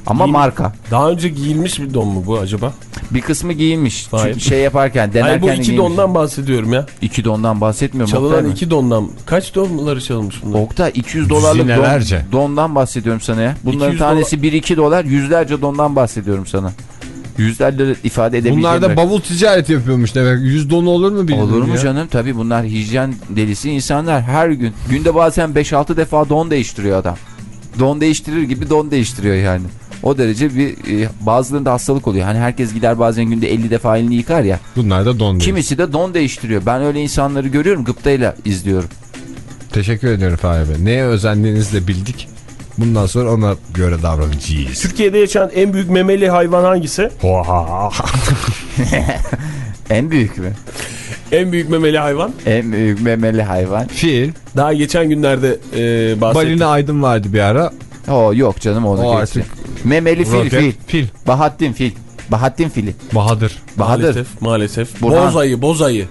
Ama Giyin- marka. Daha önce giyilmiş bir don mu bu acaba? Bir kısmı giyinmiş. Hayır. Çünkü şey yaparken denerken Hayır bu iki giyinmiş. dondan bahsediyorum ya. İki dondan bahsetmiyorum. Çalınan iki dondan. Kaç donları çalınmış bunlar? Oktay 200 dolarlık don, dondan bahsediyorum sana ya. Bunların 200 tanesi 1-2 dolar yüzlerce dondan bahsediyorum sana. Yüzlerce ifade edebileceğim. Bunlar da bavul ticareti yapıyormuş demek. Yüz don olur mu bilmiyorum Olur mu ya. canım? Tabii bunlar hijyen delisi insanlar. Her gün. Günde bazen 5-6 defa don değiştiriyor adam. Don değiştirir gibi don değiştiriyor yani. O derece bir e, bazılarında hastalık oluyor. Hani herkes gider bazen günde 50 defa elini yıkar ya. Bunlar da don. Kimisi de don değiştiriyor. Ben öyle insanları görüyorum gıptayla izliyorum. Teşekkür ederim Fahri Bey. Neye özendiğinizi de bildik. Bundan sonra ona göre davranacağız. Türkiye'de yaşayan en büyük memeli hayvan hangisi? En büyük mü? En büyük memeli hayvan. En büyük memeli hayvan. Fil. Daha geçen günlerde e, bahsettik. Balina aydın vardı bir ara. O yok canım onu O geçti. artık Memeli fil roket, fil. Fil. Bahattin fil. Bahattin fili. Bahadır. Bahadır. Maalesef. Maalesef. Burhan. Bozayı, bozayı.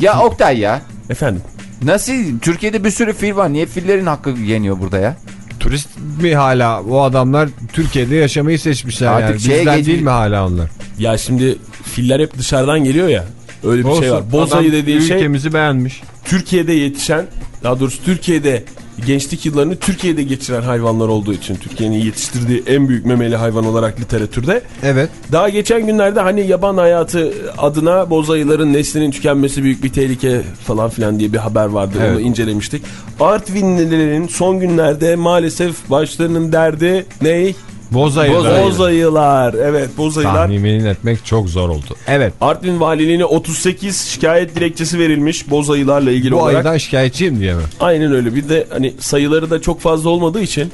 Ya Oktay ya. Efendim. Nasıl? Türkiye'de bir sürü fil var. Niye fillerin hakkı yeniyor burada ya? Turist mi hala o adamlar Türkiye'de yaşamayı seçmişler Artık yani. şeye Bizden geç- değil mi hala onlar? Ya şimdi filler hep dışarıdan geliyor ya. Öyle bir şey Olsun. var. Bozayı Adam dediğin şey ülkemizi beğenmiş. Türkiye'de yetişen, daha doğrusu Türkiye'de gençlik yıllarını Türkiye'de geçiren hayvanlar olduğu için Türkiye'nin yetiştirdiği en büyük memeli hayvan olarak literatürde. Evet. Daha geçen günlerde hani yaban hayatı adına bozayıların neslinin tükenmesi büyük bir tehlike falan filan diye bir haber vardı. Evet. Onu incelemiştik. Artvinlilerin son günlerde maalesef başlarının derdi ne? Bozayı. Bozayı. Bozayılar. Evet bozayılar. Tahmin etmek çok zor oldu. Evet. Artvin Valiliğine 38 şikayet dilekçesi verilmiş bozayılarla ilgili Bu olarak. ayıdan şikayetçiyim diye mi? Aynen öyle. Bir de hani sayıları da çok fazla olmadığı için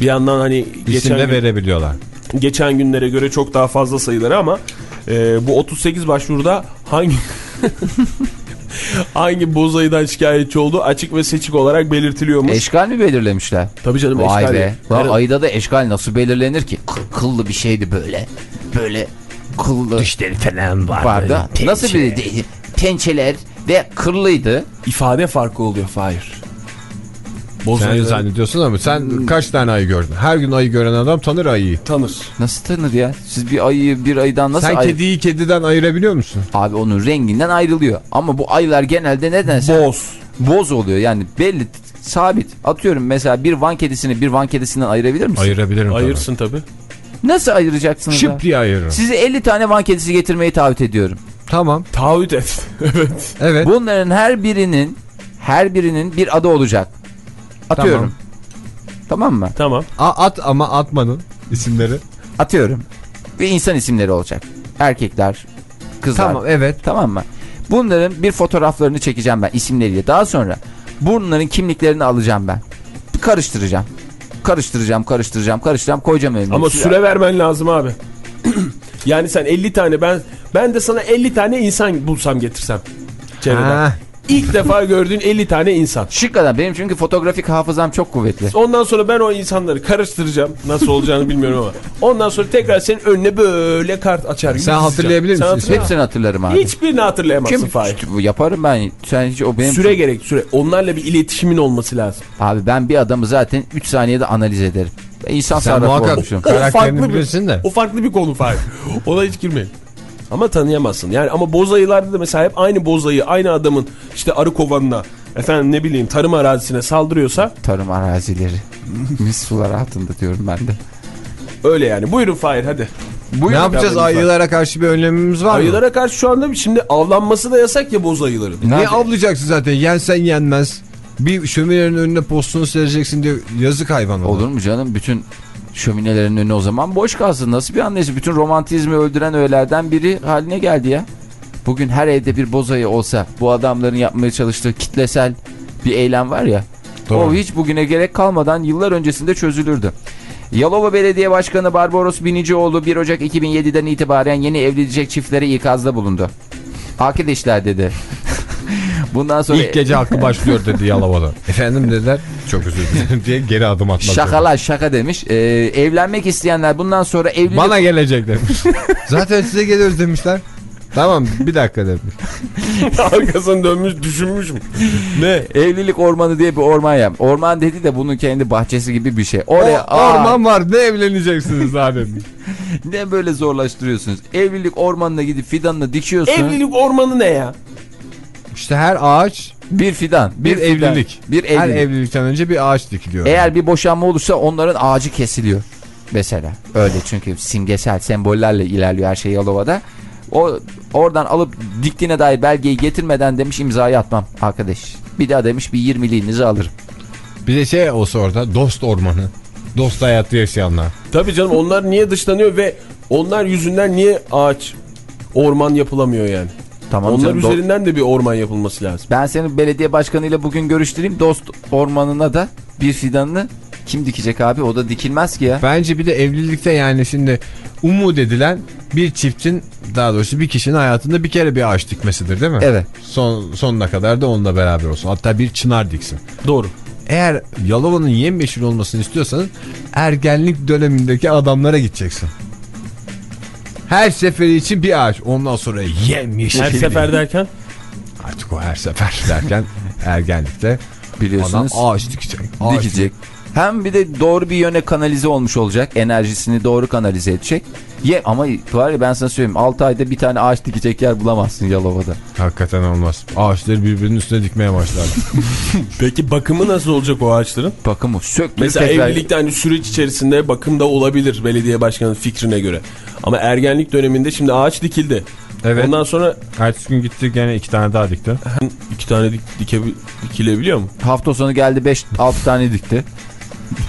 bir yandan hani İsim geçen, de gün- verebiliyorlar. geçen günlere göre çok daha fazla sayıları ama e, bu 38 başvuruda hangi hangi bozayıdan şikayetçi olduğu açık ve seçik olarak belirtiliyormuş. Eşkal mi belirlemişler? Tabii canım Vay eşkal. be. Her- ayıda da eşkal nasıl belirlenir ki? Kı- kıllı bir şeydi böyle. Böyle kıllı. Dişleri falan var. vardı. Nasıl bir pençeler ve kırlıydı. ifade farkı oluyor Fahir. Sen Bozayıları zannediyorsun ama Hmm. sen kaç tane ayı gördün? Her gün ayı gören adam tanır ayıyı. tanır. Nasıl tanır ya? Siz bir ayıyı bir ayıdan nasıl Sen ayı- kediyi kediden ayırabiliyor musun? Abi onun renginden ayrılıyor. Ama bu ayılar genelde nedense Boz. boz oluyor. Yani belli sabit. Atıyorum mesela bir van kedisini bir van kedisinden ayırabilir misin? Ayırabilirim tabii. Ayırsın tabii. Nasıl ayıracaksınız ya? Şıp diye ayırırım. Size 50 tane van kedisi getirmeyi taahhüt ediyorum. Tamam. Taahhüt et. evet. Evet. Bunların her birinin her birinin bir adı olacak. Atıyorum. Tamam, mı? Tamam. A- at ama atmanın isimleri. Atıyorum. Ve insan isimleri olacak. Erkekler, kızlar. Tamam evet. Tamam mı? Bunların bir fotoğraflarını çekeceğim ben isimleriyle. Daha sonra bunların kimliklerini alacağım ben. Karıştıracağım. Karıştıracağım, karıştıracağım, karıştıracağım, koyacağım önüne. Ama süre vermen lazım abi. yani sen 50 tane ben ben de sana 50 tane insan bulsam getirsem. Çevreden. Ha, İlk defa gördüğün 50 tane insan. Şık adam. Benim çünkü fotoğrafik hafızam çok kuvvetli. Ondan sonra ben o insanları karıştıracağım. Nasıl olacağını bilmiyorum ama. Ondan sonra tekrar senin önüne böyle kart açar gibi Sen dizeceğim. hatırlayabilir Sen misin? hatırla- Hepsini hatırlarım abi. Hiçbirini hatırlayamazsın Kim? Fahir. Yaparım ben. Sen hiç o benim. Süre gerek süre. Onlarla bir iletişimin olması lazım. Abi ben bir adamı zaten 3 saniyede analiz ederim. İnsan sen muhakkak olmuşum. karakterini bir- bilirsin de. O farklı bir konu Fahir. Ona hiç girmeyin. Ama tanıyamazsın. Yani ama bozayılarda da mesela hep aynı bozayı aynı adamın işte arı kovanına efendim ne bileyim tarım arazisine saldırıyorsa Tarım arazileri. Mis sular altında diyorum ben de. öyle yani. Buyurun Fahir hadi. Ne yapacağız? Ayılara karşı bir önlemimiz var mı? Ayılara karşı şu anda şimdi avlanması da yasak ya boz ayıların. Ne yap- avlayacaksın zaten? Yensen yenmez. Bir şöminenin önüne postunu sereceksin diye yazık hayvan Olur mu canım? Bütün şöminelerin önü o zaman boş kalsın. Nasıl bir anlayış? Bütün romantizmi öldüren öğelerden biri haline geldi ya. Bugün her evde bir bozayı olsa bu adamların yapmaya çalıştığı kitlesel bir eylem var ya. Doğru. O hiç bugüne gerek kalmadan yıllar öncesinde çözülürdü. Yalova Belediye Başkanı Barbaros Binicioğlu 1 Ocak 2007'den itibaren yeni evlenecek çiftlere ikazda bulundu. Arkadaşlar dedi. Bundan sonra İlk gece hakkı başlıyor dedi Yalova'da. Efendim dediler. Çok özür dilerim diye geri adım atmak. şakalar şaka demiş. Ee, evlenmek isteyenler bundan sonra evlilik Bana gelecek demiş. Zaten size geliyoruz demişler. Tamam bir dakika demiş. Arkasını dönmüş düşünmüş mü? ne? Evlilik ormanı diye bir orman yap. Orman dedi de bunun kendi bahçesi gibi bir şey. Oraya O, orman var ne evleneceksiniz. Aa, ne böyle zorlaştırıyorsunuz. Evlilik ormanına gidip fidanını dikiyorsun. Evlilik ormanı ne ya? İşte her ağaç Bir fidan, bir, fidan, evlilik. Bir Her evlilik. evlilikten önce bir ağaç dikiliyor. Eğer bir boşanma olursa onların ağacı kesiliyor. Mesela öyle çünkü simgesel sembollerle ilerliyor her şey Yalova'da. O oradan alıp diktiğine dair belgeyi getirmeden demiş imzayı atmam arkadaş. Bir daha demiş bir 20'liğinizi alırım. Bir de şey olsa orada dost ormanı. Dost hayatı yaşayanlar. Tabii canım onlar niye dışlanıyor ve onlar yüzünden niye ağaç orman yapılamıyor yani? Tamam onlar canım, üzerinden de bir orman yapılması lazım. Ben seni belediye başkanıyla bugün görüştüreyim. Dost ormanına da bir fidanını Kim dikecek abi? O da dikilmez ki ya. Bence bir de evlilikte yani şimdi umut edilen bir çiftin daha doğrusu bir kişinin hayatında bir kere bir ağaç dikmesidir değil mi? Evet. Son, sonuna kadar da onunla beraber olsun. Hatta bir çınar diksin. Doğru. Eğer Yalova'nın yemyeşil olmasını istiyorsanız ergenlik dönemindeki adamlara gideceksin. Her seferi için bir ağaç. Ondan sonra yemyeşil. Her sefer derken Artık o her sefer derken ergenlikte adam Biliyorsunuz. ağaç dikecek. Ağaç dikecek. Hem bir de doğru bir yöne kanalize olmuş olacak. Enerjisini doğru kanalize edecek. Ye ama var ya ben sana söyleyeyim 6 ayda bir tane ağaç dikecek yer bulamazsın Yalova'da. Hakikaten olmaz. Ağaçları birbirinin üstüne dikmeye başlar. peki bakımı nasıl olacak o ağaçların? Bakın o sök Mesela tekrar- evlilikte hani süreç içerisinde bakım da olabilir belediye başkanının fikrine göre. Ama ergenlik döneminde şimdi ağaç dikildi. Evet. Ondan sonra Ertesi gün gitti gene iki tane daha dikti. iki tane dik, dikebi- dikilebiliyor mu? Hafta sonu geldi 5-6 tane dikti.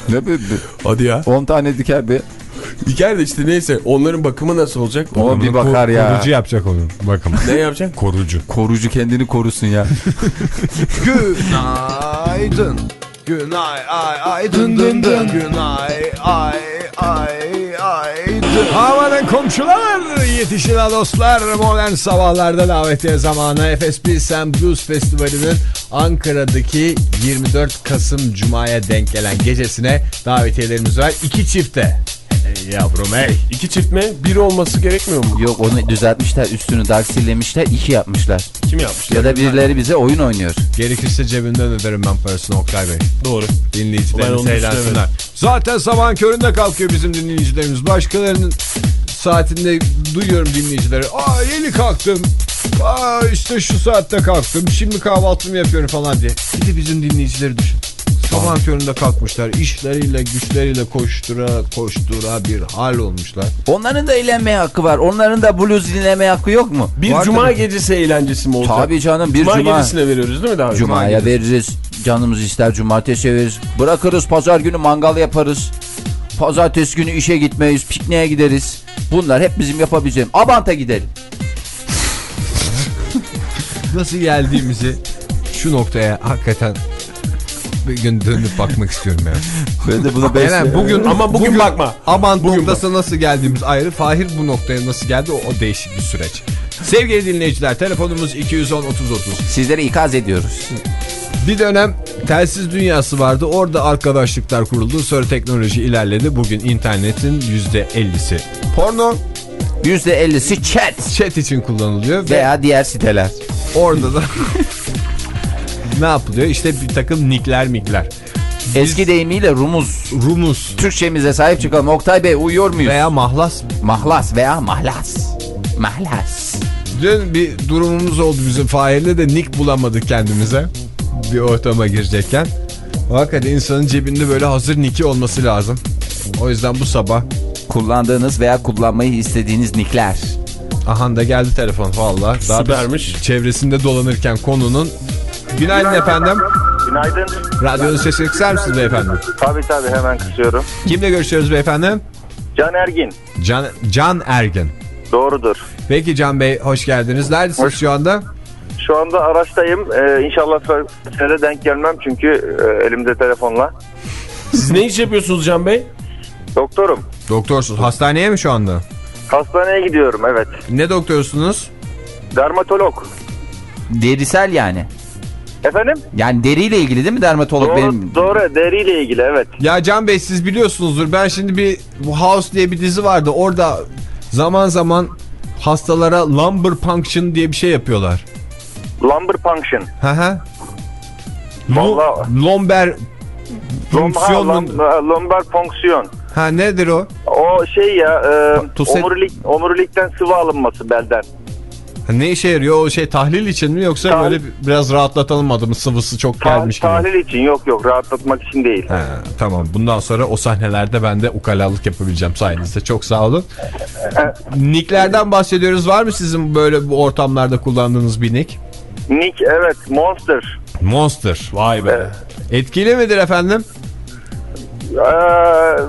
Ne be, Hadi ya. 10 tane diker be. Diker de işte neyse onların bakımı nasıl olacak? O bir bakar ya. Korucu yapacak onun. Bakın. Ne yapacak? Korucu. Korucu kendini korusun ya. Günaydın. Günay ay ay dın dın dın. Günay ay ay ay dın. Amanın komşular, yetişin ha dostlar. Modern sabahlarda davetiye zamanı. Efes Bilsem Blues Festivali'nin Ankara'daki 24 Kasım Cuma'ya denk gelen gecesine davetiyelerimiz var. İki çifte. Hey yavrum hey. İki çift mi? Bir olması gerekmiyor mu? Yok onu düzeltmişler üstünü darksillemişler iki yapmışlar. Kim yapmış? Ya da birileri bize oyun oynuyor. Gerekirse cebimden öderim ben parasını Oktay Bey. Doğru. Dinleyicilerimiz eğlensinler. Zaten sabahın köründe kalkıyor bizim dinleyicilerimiz. Başkalarının saatinde duyuyorum dinleyicileri. Aa yeni kalktım. Aa işte şu saatte kalktım. Şimdi kahvaltımı yapıyorum falan diye. Bir de bizim dinleyicileri düşün. Sabahın köründe kalkmışlar. İşleriyle güçleriyle koştura koştura bir hal olmuşlar. Onların da eğlenmeye hakkı var. Onların da blues dinlemeye hakkı yok mu? Bir Var cuma tabii. gecesi eğlencesi mi olacak? Tabii canım bir Cuma, cuma. gecesine veriyoruz değil mi daha? Cuma'ya veririz. Canımız ister cumartesi veririz. Bırakırız pazar günü mangal yaparız. Pazartesi günü işe gitmeyiz. Pikniğe gideriz. Bunlar hep bizim yapabileceğim. Abant'a gidelim. Nasıl geldiğimizi şu noktaya hakikaten bir gün dönüp bakmak istiyorum ya. Ben de buna Yani bugün Ama bugün bakma. Abant Bugün noktası nasıl geldiğimiz ayrı. Fahir bu noktaya nasıl geldi o, o değişik bir süreç. Sevgili dinleyiciler telefonumuz 210 30 30. Sizleri ikaz ediyoruz. Bir dönem telsiz dünyası vardı. Orada arkadaşlıklar kuruldu. Sonra teknoloji ilerledi. Bugün internetin %50'si porno, %50'si chat chat için kullanılıyor ve veya diğer siteler. orada da ne yapılıyor? İşte bir takım nickler mikler. Eski deyimiyle rumuz. Rumuz Türkçemize sahip çıkalım. Oktay Bey uyuyor muyuz? veya mahlas. Mahlas veya mahlas. Mahlas. Dün bir durumumuz oldu bizim Fahir'le de nick bulamadık kendimize. Bir ortama girecekken. Hakikaten insanın cebinde böyle hazır nick'i olması lazım. O yüzden bu sabah Kullandığınız veya kullanmayı istediğiniz nickler. Aha da geldi telefon valla. Daha biz Süpermiş. Çevresinde dolanırken konunun. Günaydın efendim. Günaydın. Radyonun sesini kısar mısınız beyefendi? Tabii tabii hemen kısıyorum. Kimle görüşüyoruz beyefendi? Can Ergin. Can, Can Ergin. Doğrudur. Peki Can Bey hoş geldiniz. Neredesiniz Hoş- şu anda? Şu anda araçtayım. Ee, inşallah size denk gelmem çünkü e, elimde telefonla. Siz ne iş yapıyorsunuz Can Bey? Doktorum. Doktorsunuz. Hastaneye mi şu anda? Hastaneye gidiyorum evet. Ne doktorsunuz? Dermatolog. Derisel yani. Efendim? Yani deriyle ilgili değil mi dermatolog Doğru, benim? doğru deriyle ilgili evet. Ya Can Bey siz biliyorsunuzdur. Ben şimdi bir House diye bir dizi vardı. Orada zaman zaman hastalara lumbar puncture diye bir şey yapıyorlar. Lumbar punction. Hı hı. Lomber fonksiyonun... lom- lumbar fonksiyon. Ha nedir o? O şey ya e, omurilik, omurilikten sıvı alınması belden. Ne işe yarıyor? O şey tahlil için mi yoksa Tahl- böyle biraz rahatlatalım adamı sıvısı çok gelmiş gibi. tahlil için yok yok rahatlatmak için değil. Ha, tamam bundan sonra o sahnelerde ben de ukalalık yapabileceğim sayenizde. Çok sağ olun. Nicklerden bahsediyoruz. Var mı sizin böyle bu ortamlarda kullandığınız bir nick? Nick evet Monster. Monster. Vay be. Etkili midir efendim? Ee,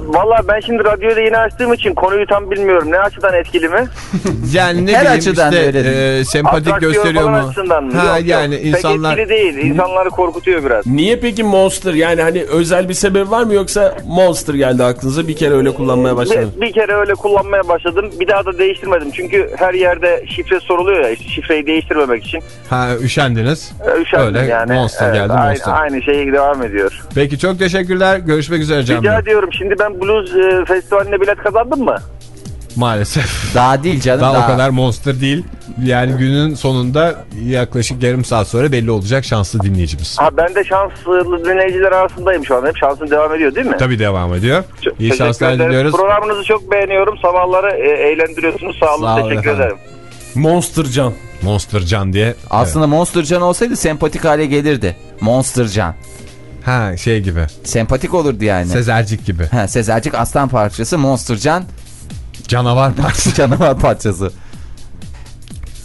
Valla ben şimdi radyoyu da yeni açtığım için konuyu tam bilmiyorum. Ne açıdan etkili mi? Yani ne Her bileyim açıdan işte öyle. e, sempatik Atraksiyon gösteriyor mu? açısından mı? Ha, Yok, yani yok. insanlar Pek etkili değil. İnsanları korkutuyor biraz. Niye peki Monster? Yani hani özel bir sebep var mı yoksa Monster geldi aklınıza bir kere öyle kullanmaya başladın? Bir, bir kere öyle kullanmaya başladım. Bir daha da değiştirmedim. Çünkü her yerde şifre soruluyor ya. işte şifreyi değiştirmemek için. ha, üşendiniz. Ee, Üşendim Öyle yani. Monster geldi, aynı, Monster. Aynı şey devam ediyor. Peki çok teşekkürler. Görüşmek üzere Can Rica Bey. ediyorum. Şimdi ben blues e, festivaline bilet kazandım mı? Maalesef. Daha değil canım Daha daha. o kadar monster değil. Yani günün sonunda yaklaşık yarım saat sonra belli olacak şanslı dinleyicimiz. Ha ben de şanslı dinleyiciler arasındayım şu an. Hep şansın devam ediyor değil mi? Tabii devam ediyor. Çok İyi şanslar ederim. diliyoruz. Programınızı çok beğeniyorum. Sabahları e, eğlendiriyorsunuz. Sağ olun. Sağ olun teşekkür efendim. ederim. Monster Can. Monster Can diye. Aslında Monster Can olsaydı sempatik hale gelirdi. Monster Can. Ha şey gibi. Sempatik olurdu yani. Sezercik gibi. ha, Sezercik aslan parçası Monster Can Canavar parçası. canavar parçası.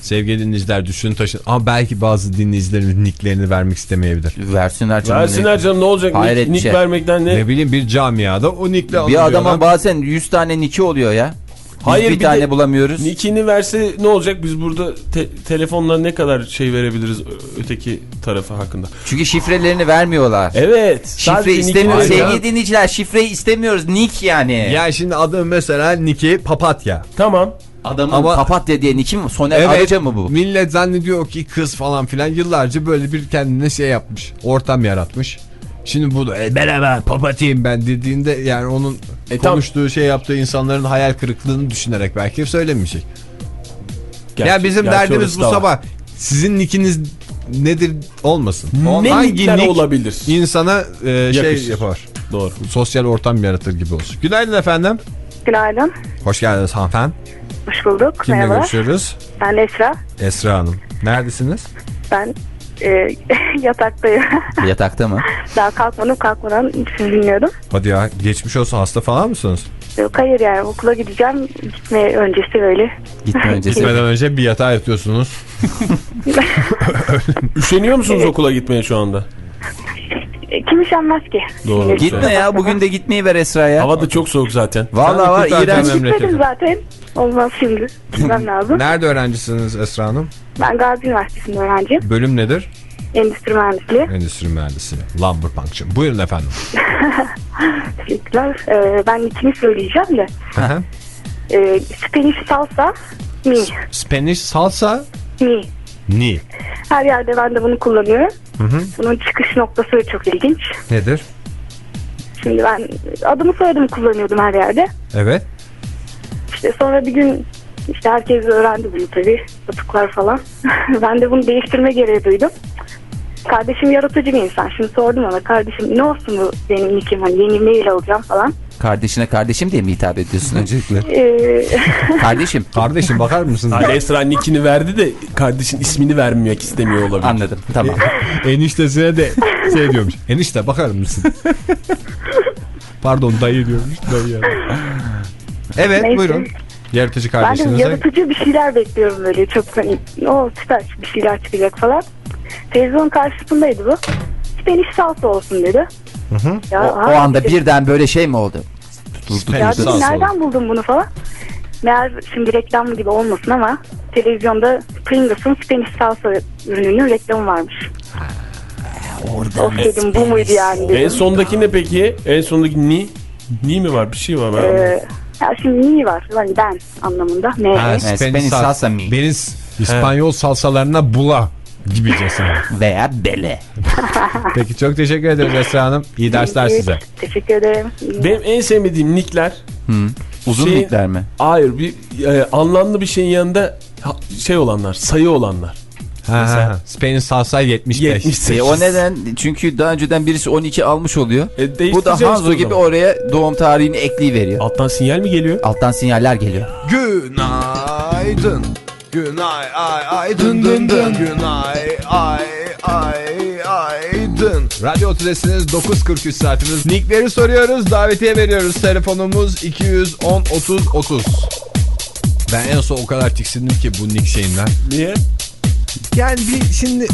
Sevgili dinleyiciler düşünün taşın. Ama belki bazı dinleyicilerimiz nicklerini vermek istemeyebilir. Versinler canım. Versinler canım ne olacak? Hayret Nick, şey. vermekten ne? Ne bileyim bir camiada o nickle Bir adama adam. bazen 100 tane niki oluyor ya. Hayır, bir, bir de- tane bulamıyoruz. Nick'ini verse ne olacak? Biz burada te- telefonla ne kadar şey verebiliriz öteki tarafı hakkında? Çünkü şifrelerini vermiyorlar. Evet. Şifre istemiyoruz. Sevgili dinleyiciler şifreyi istemiyoruz. Nick yani. Ya şimdi adı mesela Nick'i Papatya. Tamam. Adamın Ama- papatya diye Nick'i mi? Soner Arıca mı bu? Millet zannediyor ki kız falan filan yıllarca böyle bir kendine şey yapmış. Ortam yaratmış. Şimdi bu da e, beraber papatyayım ben dediğinde yani onun E, tam- konuştuğu şey yaptığı insanların hayal kırıklığını düşünerek belki söylemeyecek. Gerçi- ya bizim gerçi derdimiz bu sabah sizin nickiniz nedir olmasın. Ne Hangi nick olabilir? insana e, şey yapar. Doğru. Sosyal ortam yaratır gibi olsun. Günaydın efendim. Günaydın. Hoş geldiniz hanımefendi. Hoş bulduk. Kimle Merhaba. görüşüyoruz? Ben Esra. Esra Hanım. Neredesiniz? Ben e, yataktayım. Yatakta mı? Daha kalkmadım. Kalkmadan sizi dinliyordum. Hadi ya geçmiş olsun hasta falan mısınız? Yok hayır yani okula gideceğim. Gitme öncesi böyle. Gitme öncesi. Gitmeden önce bir yatağa yatıyorsunuz. Üşeniyor musunuz okula gitmeye şu anda? Üşenmez ki? Doğru. Gitme ya bugün de gitmeyi ver Esra ya. Hava da çok soğuk zaten. Vallahi var iğrenç. Gitmedim zaten. Olmaz şimdi. Gitmem lazım. Nerede öğrencisiniz Esra Hanım? Ben Gazi Üniversitesi'nde öğrenciyim. Bölüm nedir? Endüstri mühendisliği. Endüstri mühendisliği. Lumber function. Buyurun efendim. Teşekkürler. E, ben ikini söyleyeceğim de. Aha. E, Spanish salsa mi. Spanish salsa Mi. Ni. Her yerde ben de bunu kullanıyorum. Bunun çıkış noktası da çok ilginç. Nedir? Şimdi ben adımı soyadımı kullanıyordum her yerde. Evet. İşte sonra bir gün işte herkes öğrendi bunu tabii. Sapıklar falan. ben de bunu değiştirme gereği duydum. Kardeşim yaratıcı bir insan. Şimdi sordum ona kardeşim ne olsun bu benim nickim hani yeni mail alacağım falan. Kardeşine kardeşim diye mi hitap ediyorsun öncelikle? Ee, Kardeşim. Kardeşim bakar mısın? Hani Esra nickini verdi de kardeşin ismini vermek istemiyor olabilir. Anladım. Tamam. Eniştesine de şey diyormuş. Enişte bakar mısın? Pardon dayı diyormuş. Dayı yani. Evet Neyse. buyurun. Yaratıcı ben de kardeşinize. yaratıcı bir şeyler bekliyorum böyle çok hani o süper bir şeyler çıkacak falan. Televizyon karşısındaydı bu. Spanish salsa olsun dedi. Ya, O, o ha, anda birden böyle şey mi oldu? Spanish Ya salsa nereden buldun bunu falan. Meğer şimdi reklam gibi olmasın ama televizyonda Pringles'ın Spanish salsa ürününün reklamı varmış. Of dedim bu muydu yani dedim. En sondaki ne peki? En sondaki ni? Ni mi var? Bir şey var. Ben. Ee, ya şimdi ni var? Yani ben anlamında. M. Ha. Spanish, Spanish salsa. mi? Beni İspanyol salsalarına bula gibicesine. Veya bele. Peki çok teşekkür ederim Esra Hanım. İyi dersler size. Teşekkür ederim. İyi Benim en sevmediğim nickler Uzun Şey- nickler mi? hayır bir e, anlamlı bir şeyin yanında şey olanlar, sayı olanlar. Ha, ha. Spanish salsa 75. 78. E, o neden? Çünkü daha önceden birisi 12 almış oluyor. E, Bu da Hanzo gibi zaman. oraya doğum tarihini ekleyiveriyor. Alttan sinyal mi geliyor? Alttan sinyaller geliyor. Günaydın. Günay ay ay dın dın dın. Günay ay ay ay dın. Radyo Tülesi'niz 9.43 saatimiz. Nickleri soruyoruz. Davetiye veriyoruz. Telefonumuz 210 30 30. Ben en son o kadar tiksindim ki bu nick şeyinden. Niye? Yani bir şimdi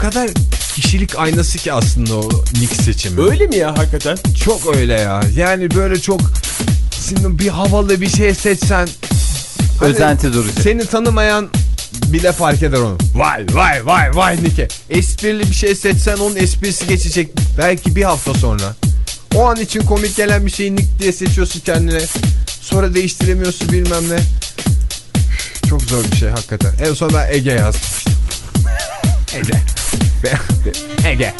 kadar kişilik aynası ki aslında o nick seçimi. Öyle mi ya hakikaten? Çok öyle ya. Yani böyle çok şimdi bir havalı bir şey seçsen hani Özenti durucu. seni tanımayan bile fark eder onu. Vay vay vay vay Nike. Esprili bir şey seçsen onun esprisi geçecek belki bir hafta sonra. O an için komik gelen bir şeyi Nick diye seçiyorsun kendine. Sonra değiştiremiyorsun bilmem ne. Çok zor bir şey hakikaten. En son ben Ege yazdım. Ege. Ege.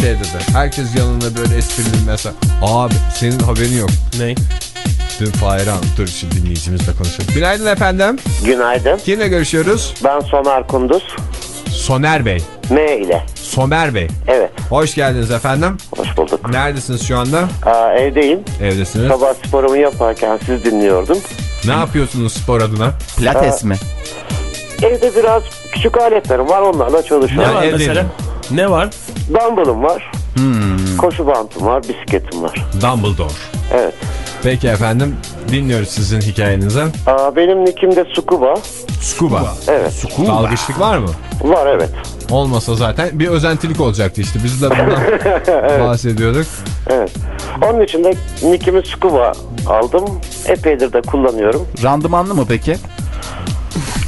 Şey dedi. Herkes yanında böyle esprili mesaj. Abi senin haberin yok. Ne? Dün Fahir Hanım. Dur şimdi dinleyicimizle konuşalım. Günaydın efendim. Günaydın. Kimle görüşüyoruz? Ben Soner Kunduz. Soner Bey. M ile. Somer Bey. Evet. Hoş geldiniz efendim. Hoş bulduk. Neredesiniz şu anda? Aa, evdeyim. Evdesiniz. Sabah sporumu yaparken siz dinliyordum. Ne yapıyorsunuz spor adına? Pilates mi? Evde biraz küçük aletlerim var onlarla Ne çalışıyorum. var evdeyim. mesela? Ne var? Dumbbell'ım var. Hmm. Koşu bantım var. Bisikletim var. Dumbledore. Evet. Peki efendim. Dinliyoruz sizin hikayenizi. Aa, benim nickim de Scuba. Scuba. Evet. Dalgıçlık var mı? Var evet. Olmasa zaten bir özentilik olacaktı işte. Biz de bundan bahsediyorduk. Evet. Onun için de nickimi Scuba aldım. Epeydir de kullanıyorum. Randımanlı mı peki?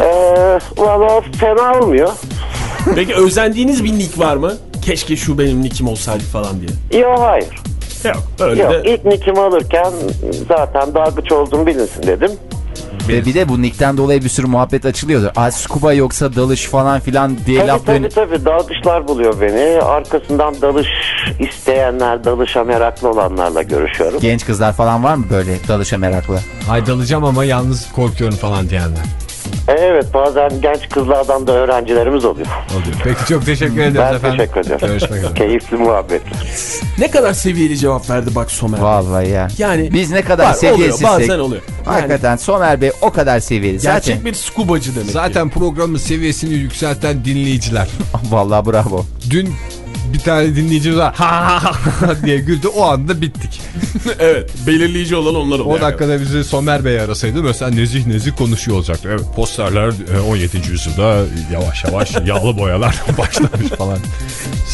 Ee, Valla fena olmuyor. Peki özendiğiniz bir nick var mı? Keşke şu benim nickim olsaydı falan diye. Yok hayır. Yok öyle Yok de. ilk nickimi alırken zaten dalgıç olduğumu bilinsin dedim. Ve bir de bu nickten dolayı bir sürü muhabbet açılıyordur. Aa, scuba yoksa dalış falan filan diye Tabii laf tabii dönüyor. tabii dalgıçlar buluyor beni. Arkasından dalış isteyenler, dalışa meraklı olanlarla görüşüyorum. Genç kızlar falan var mı böyle dalışa meraklı? Ay dalacağım ama yalnız korkuyorum falan diyenler. Evet bazen genç kızlardan da öğrencilerimiz oluyor. Oluyor. Peki çok teşekkür ederiz Ben efendim. teşekkür ediyorum. Görüşmek üzere. Keyifli muhabbetler. Ne kadar seviyeli cevap verdi bak Somer. Vallahi ya. Yani Biz ne kadar var, oluyor seviyesizsek. bazen oluyor. Yani Hakikaten Somer Bey o kadar seviyeli. gerçek Zaten bir skubacı demek ki. Zaten programın seviyesini yükselten dinleyiciler. vallahi bravo. Dün bir tane dinleyicimiz var ha ha ha ha diye güldü o anda bittik. evet belirleyici olan onlar oluyor. O dakikada bizi Somer Bey arasaydı mesela nezih nezih konuşuyor olacaktı. Evet posterler e, 17. yüzyılda yavaş yavaş yağlı boyalar başlamış falan.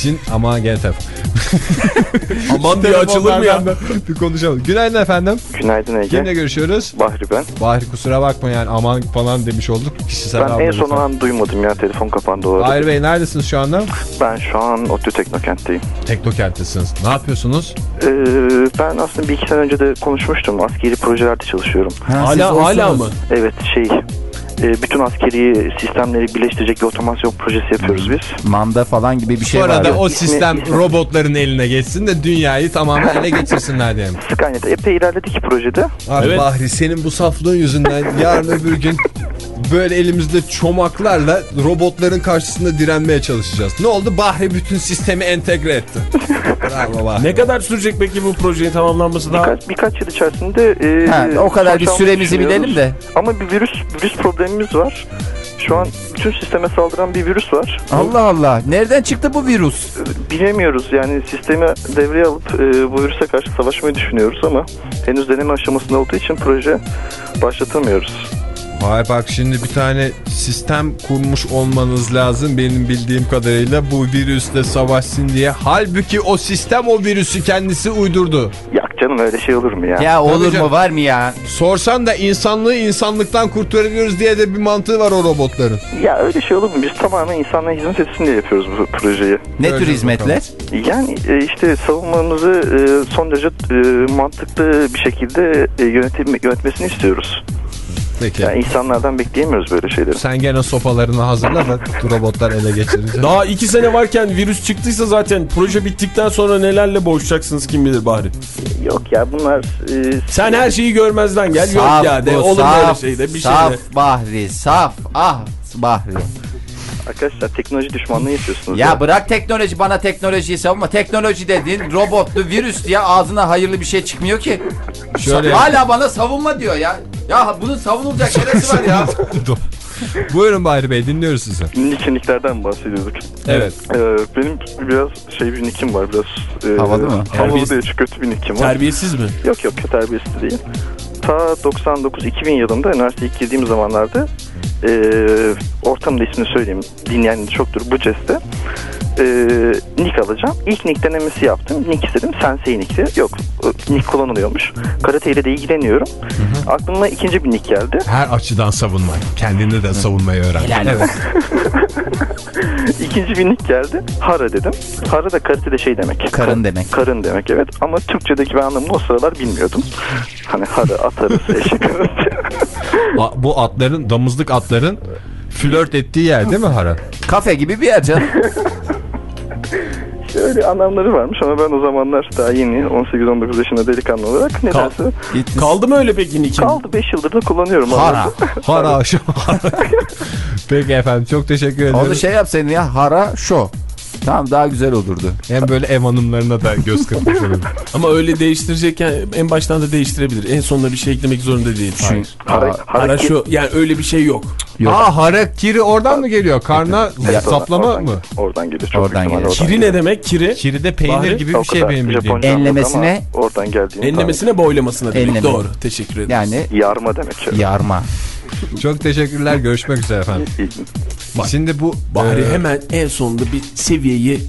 Şimdi ama gel telefon. Aman diye açılır mı ya? Bir konuşalım. Günaydın efendim. Günaydın Ege. Kimle görüşüyoruz? Bahri ben. Bahri kusura bakma yani aman falan demiş olduk. Kişisel Ben en son an duymadım ya telefon kapandı. Bahri Bey neredesiniz şu anda? Ben şu an ODTÜ Teknokent'teyim. Teknokent'tesiniz. Ne yapıyorsunuz? Ee, ben aslında bir iki sene önce de konuşmuştum. Askeri projelerde çalışıyorum. Ha, Hala hala mı? Evet şey e, bütün askeri sistemleri birleştirecek bir otomasyon projesi yapıyoruz biz. Manda falan gibi bir şey Sonra var. da o İsmi- sistem ismi- robotların eline geçsin de dünyayı tamamen ele geçirsinler diyelim. Skynet'e epey ilerledik projede. Abi Evet. Bahri senin bu saflığın yüzünden yarın öbür gün böyle elimizde çomaklarla robotların karşısında direnmeye çalışacağız. Ne oldu? Bahri bütün sistemi entegre etti. Bravo Bahri. Ne kadar sürecek peki bu projenin tamamlanması daha? Birkaç, birkaç yıl içerisinde e, Ha, o kadar bir süremizi bilelim de. Ama bir virüs virüs problemimiz var. Şu an bütün sisteme saldıran bir virüs var. Allah Allah. Nereden çıktı bu virüs? Bilemiyoruz yani sistemi devreye alıp e, bu virüse karşı savaşmayı düşünüyoruz ama henüz deneme aşamasında olduğu için proje başlatamıyoruz. Vay bak şimdi bir tane sistem kurmuş olmanız lazım benim bildiğim kadarıyla bu virüsle savaşsın diye. Halbuki o sistem o virüsü kendisi uydurdu. Yok canım öyle şey olur mu ya? Ya olur canım. mu var mı ya? Sorsan da insanlığı insanlıktan kurtarıyoruz diye de bir mantığı var o robotların. Ya öyle şey olur mu? Biz tamamen insanlara hizmet etsin diye yapıyoruz bu projeyi. Ne tür hizmetler? Yani e, işte savunmamızı e, son derece e, mantıklı bir şekilde yönetim, yönetmesini istiyoruz. Peki. Yani insanlardan bekleyemiyoruz böyle şeyleri. Sen gene sopalarını hazırla da robotlar ele geçirince. Daha iki sene varken virüs çıktıysa zaten proje bittikten sonra nelerle boğuşacaksınız kim bilir Bahri. Yok ya bunlar... e, Sen her şeyi görmezden gel. Yok Saf ya de bu, olur saf, böyle şeyde bir Saf şeyde. Bahri, saf. Ah Bahri. Arkadaşlar teknoloji düşmanlığı yapıyorsunuz. Ya bırak teknoloji bana teknolojiyi savunma. Teknoloji dediğin robotlu virüs diye ağzına hayırlı bir şey çıkmıyor ki. Şöyle Hala bana savunma diyor ya. Ya bunun savunulacak neresi var ya? Buyurun Bahri Bey dinliyoruz sizi. Nickliklerden bahsediyorduk. Evet. Ee, benim biraz şey bir nickim var biraz. e, Havalı mı? Havalı Terbiyesiz. değil kötü bir nickim var. Terbiyesiz mi? Yok yok terbiyesiz değil. Ta 99-2000 yılında üniversiteye ilk girdiğim zamanlarda e, ortamda ismini söyleyeyim dinleyen çoktur bu ceste e, nick alacağım. İlk nick denemesi yaptım. Nick istedim. Sensei nick'ti. Yok e, nick kullanılıyormuş. Karate ile de ilgileniyorum. Aklıma ikinci bir nick geldi. Her açıdan savunma. Kendini de savunmayı öğren. Evet. İkinci bir nick geldi. Hara dedim. Hara da karate'de şey demek. Karın Ka- demek. Karın demek evet. Ama Türkçedeki ben anlamını o sıralar bilmiyordum. Hani hara, at arası, eşek Bu atların, damızlık atların flört ettiği yer değil mi Hara? Kafe gibi bir yer canım. Öyle anlamları varmış ama ben o zamanlar daha yeni 18-19 yaşında delikanlı olarak nedense Kaldı mı öyle peki Nick'in? kaldı 5 yıldır da kullanıyorum. Hara. Hara aşağı. Peki efendim çok teşekkür ederim. Onu şey yapsaydın ya hara şo. Tamam daha güzel olurdu. Hem böyle ev hanımlarına da göz kırpmış olur. Ama öyle değiştirecekken en baştan da değiştirebilir. En sonuna bir şey eklemek zorunda değil. Aa, hara, Ara şu yani öyle bir şey yok. Yok. Aa hara kiri oradan mı geliyor? Karna Evet, saplama oradan, mı? Oradan geliyor. Çok Oradan ihtimalle geliyor. Kiri ne demek? Kiri Kiride peynir Bahri? gibi bir şey benim bildiğim. Enlemesine- Oradan geldiğini enlemesine boylamasına demek. Enleme. Doğru. Teşekkür ederim. Yani Yarma demek. yarma. Çok teşekkürler. Görüşmek üzere efendim. Şimdi bu Bahri e, hemen en sonunda bir seviyeyi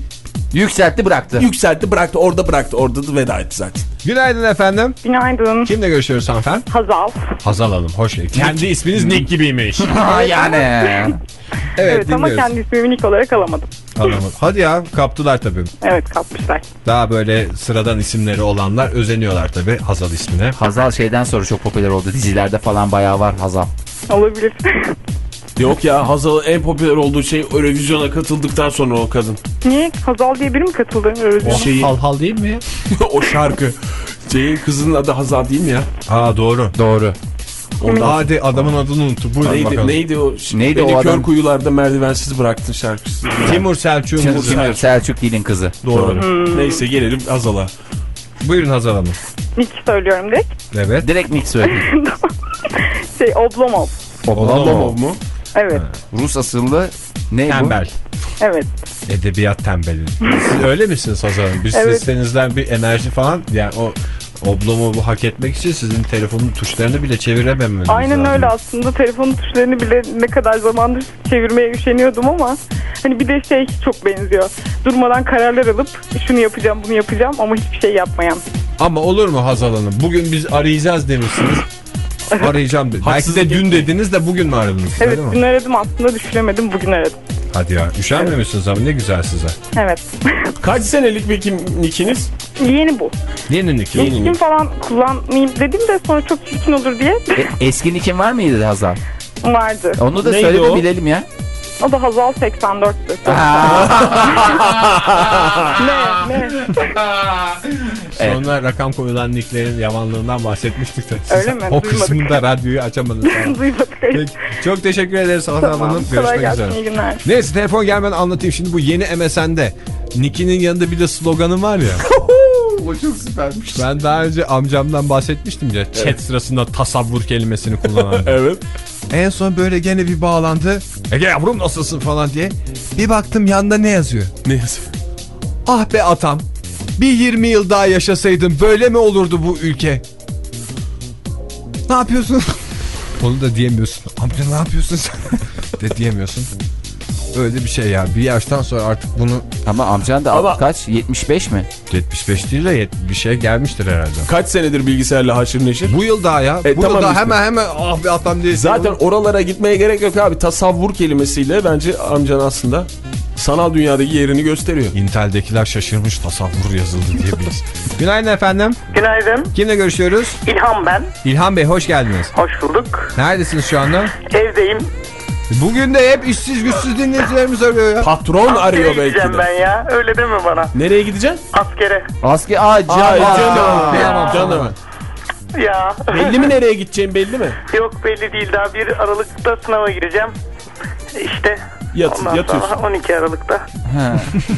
Yükseltti bıraktı. yükseltti bıraktı. Orada bıraktı. Orada da veda etti zaten. Günaydın efendim. Günaydın. Kimle görüşüyoruz hanımefendi? Hazal. Hazal Hanım. Hoş geldiniz. Kendi isminiz Nick gibiymiş. Yani. Evet, Evet, ama kendi ismimi nick olarak alamadım. Anlamadım. Hadi ya kaptılar tabii. Evet kapmışlar. Daha böyle sıradan isimleri olanlar özeniyorlar tabii Hazal ismine. Hazal şeyden sonra çok popüler oldu. Dizilerde falan bayağı var Hazal. Olabilir. Yok ya Hazal'ın en popüler olduğu şey Eurovision'a katıldıktan sonra o kadın. Niye? Hazal diye biri mi katıldı? Eurovision'a? Şeyi, Hal hal değil mi o şarkı. Şeyin kızının adı Hazal değil mi ya? Aa doğru. Doğru. Ondan Hadi adamın adını unuttum. Buyurun Neydi, bakalım. neydi o? Neydi Beni o kör adam? kuyularda merdivensiz bıraktın şarkısı. Timur Selçuk'un Timur kızı. Selçuk Dil'in kızı. Doğru. Neyse gelelim Hazal'a. Buyurun Hazal Hanım. Nick söylüyorum direkt. Evet. Direkt Nick söyle. Şey Oblomov. Oblomov mu? Evet. Rus asıllı ne Tembel. Evet. Edebiyat tembeli. Siz öyle misiniz Hazal Hanım? Bir Evet. sesinizden bir enerji falan yani o Oblomu bu hak etmek için sizin telefonun tuşlarını bile çevirememeniz Aynen lazım. öyle aslında telefonun tuşlarını bile ne kadar zamandır çevirmeye üşeniyordum ama hani bir de şey çok benziyor. Durmadan kararlar alıp şunu yapacağım bunu yapacağım ama hiçbir şey yapmayan. Ama olur mu Hazal Hanım? Bugün biz arayacağız demişsiniz. Arayacağım dedi. Belki de dün dediniz de bugün mü aradınız? Evet dün aradım aslında düşüremedim bugün aradım. Hadi ya. Üşenmemişsiniz ama ne güzel size. Evet. Kaç senelik peki nikiniz? Yeni bu. Yeni Nick. Yeni Kim falan kullanmayayım dedim de sonra çok çirkin olur diye E, eski Nick'in var mıydı Hazal? vardı. Onu da Neydi söyle de o? bilelim ya. O da Hazal 84'tü. ne ne? Evet. Sonra rakam koyulan nicklerin yamanlığından bahsetmiştik de. Siz Öyle mi? O Duymadık. kısmında radyoyu açamadınız. Duymadık. Peki, çok teşekkür ederiz Hazal Tamam. Hanım. Kolay Görüşmek gelsin. üzere. iyi günler. Neyse telefon gelmeden anlatayım. Şimdi bu yeni MSN'de Nicky'nin yanında bir de sloganı var ya. o çok süpermiş. Ben daha önce amcamdan bahsetmiştim ya. Chat sırasında tasavvur kelimesini kullanan. Evet. en son böyle gene bir bağlandı. Ege yavrum nasılsın falan diye. Bir baktım yanda ne yazıyor? Ne yazıyor? Ah be atam. Bir 20 yıl daha yaşasaydım böyle mi olurdu bu ülke? Ne yapıyorsun? Onu da diyemiyorsun. Amca ne yapıyorsun sen? de diyemiyorsun. Öyle bir şey ya. Bir yaştan sonra artık bunu Ama amcan da Ama- kaç? 75 mi? 75 değil de bir şey gelmiştir herhalde. Kaç senedir bilgisayarla haşır neşir? Bu yıl daha ya. E, bu tamam yıl daha işte. hemen hemen ah be atam diye. Zaten oralara gitmeye gerek yok abi. Tasavvur kelimesiyle bence amcan aslında sanal dünyadaki yerini gösteriyor. Intel'dekiler şaşırmış tasavvur yazıldı diyebiliriz. Günaydın efendim. Günaydın. Kimle görüşüyoruz? İlham ben. İlhan Bey hoş geldiniz. Hoş bulduk. Neredesiniz şu anda? Evdeyim. Bugün de hep işsiz güçsüz dinleyicilerimiz arıyor ya. Patron arıyor belki gideceğim de. ben ya. Öyle deme bana. Nereye gideceksin? Askere. Asker aa can. Ay Aa, canım. sana. Canım. Ya. Belli mi nereye gideceğin belli mi? Yok belli değil. Daha bir Aralık'ta sınava gireceğim. İşte. Yat, Ondan yatıyorsun. sonra 12 Aralık'ta Ha.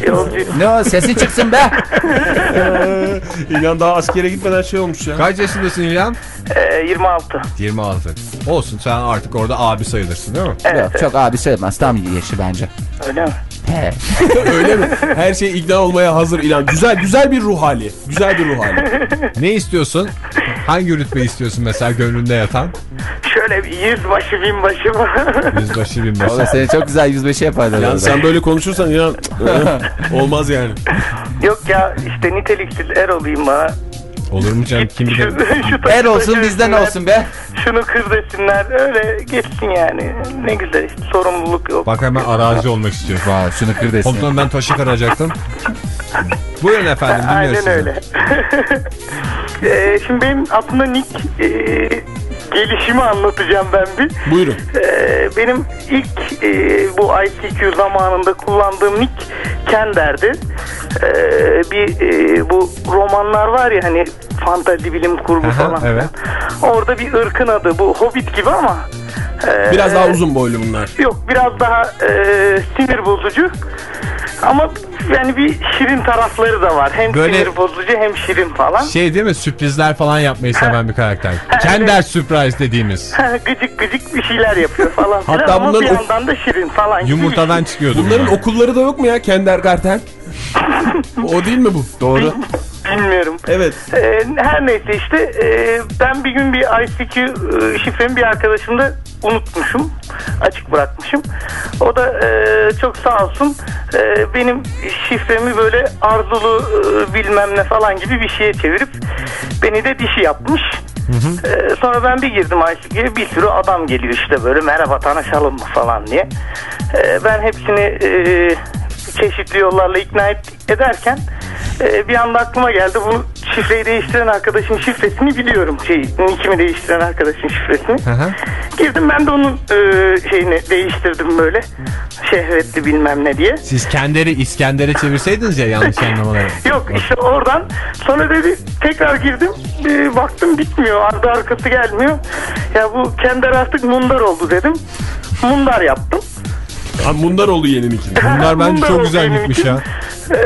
yolcuyum. Ne o sesi çıksın be. İlan daha askere gitmeden şey olmuş ya. Kaç yaşındasın İlhan? Ee, 26. 26. Olsun sen artık orada abi sayılırsın değil mi? Yok çok abi söylemez. Tam yaşı bence. Öyle mi? He. Öyle mi? Her şey ikna olmaya hazır İlan. Güzel güzel bir ruh hali. Güzel bir ruh hali. Ne istiyorsun? Hangi rütbe istiyorsun mesela gönlünde yatan? Şöyle bir yüzbaşı binbaşı mı? Yüzbaşı binbaşı. Valla seni çok güzel yüzbaşı yaparlar. Yani orada. sen böyle konuşursan inan olmaz yani. Yok ya işte niteliksiz er olayım bana. Olur mu canım kim bilir. Er olsun bizden olsun be. Şunu kır desinler öyle geçsin yani. Ne güzel işte sorumluluk yok. Bak hemen arazi olmak istiyor. Vay şunu kır desin. Komutanım ben taşı kıracaktım. Buyurun efendim dinliyoruz Aynen sizi. öyle. Ee, şimdi benim aslında nick e, gelişimi anlatacağım ben bir. Buyurun. Ee, benim ilk e, bu ICQ zamanında kullandığım nick Kender'di. Ee, bir e, bu romanlar var ya hani fantazi bilim kurgu Aha, falan. evet. Orada bir ırkın adı bu Hobbit gibi ama e, Biraz daha uzun boylu bunlar. Yok biraz daha e, sinir bozucu. Ama yani bir şirin tarafları da var. Hem Böyle- sinir bozucu hem şirin falan. Şey değil mi sürprizler falan yapmayı seven bir karakter. Kender surprise dediğimiz. gıcık gıcık bir şeyler yapıyor falan Hatta ama bir bunların o- yandan da şirin falan. bir Yumurtadan çıkıyordu. Bunların bunlar. okulları da yok mu ya Kendergarten? o değil mi bu? Doğru. Bilmiyorum. Evet. Ee, her neyse işte e, ben bir gün bir ICQ e, şifremi bir arkadaşımda unutmuşum. Açık bırakmışım. O da e, çok sağ olsun e, benim şifremi böyle arzulu e, bilmem ne falan gibi bir şeye çevirip beni de dişi yapmış. E, sonra ben bir girdim ICQ'ye bir sürü adam geliyor işte böyle merhaba tanışalım mı falan diye. E, ben hepsini e, çeşitli yollarla ikna et- ederken e, bir anda aklıma geldi bu şifreyi değiştiren arkadaşın şifresini biliyorum. Şey, nickimi değiştiren arkadaşın şifresini. Hı. Girdim ben de onun e, şeyini değiştirdim böyle. Şehvetli bilmem ne diye. Siz Kender'i İskender'e çevirseydiniz ya yanlış anlamaları. Yok işte oradan sonra dedi tekrar girdim e, baktım bitmiyor ardı arkası gelmiyor. Ya bu Kender artık mundar oldu dedim. Mundar yaptım. Ha, Mundar oldu yeni nikin. Bunlar bence Mundar çok oldu güzel gitmiş ya. Ee,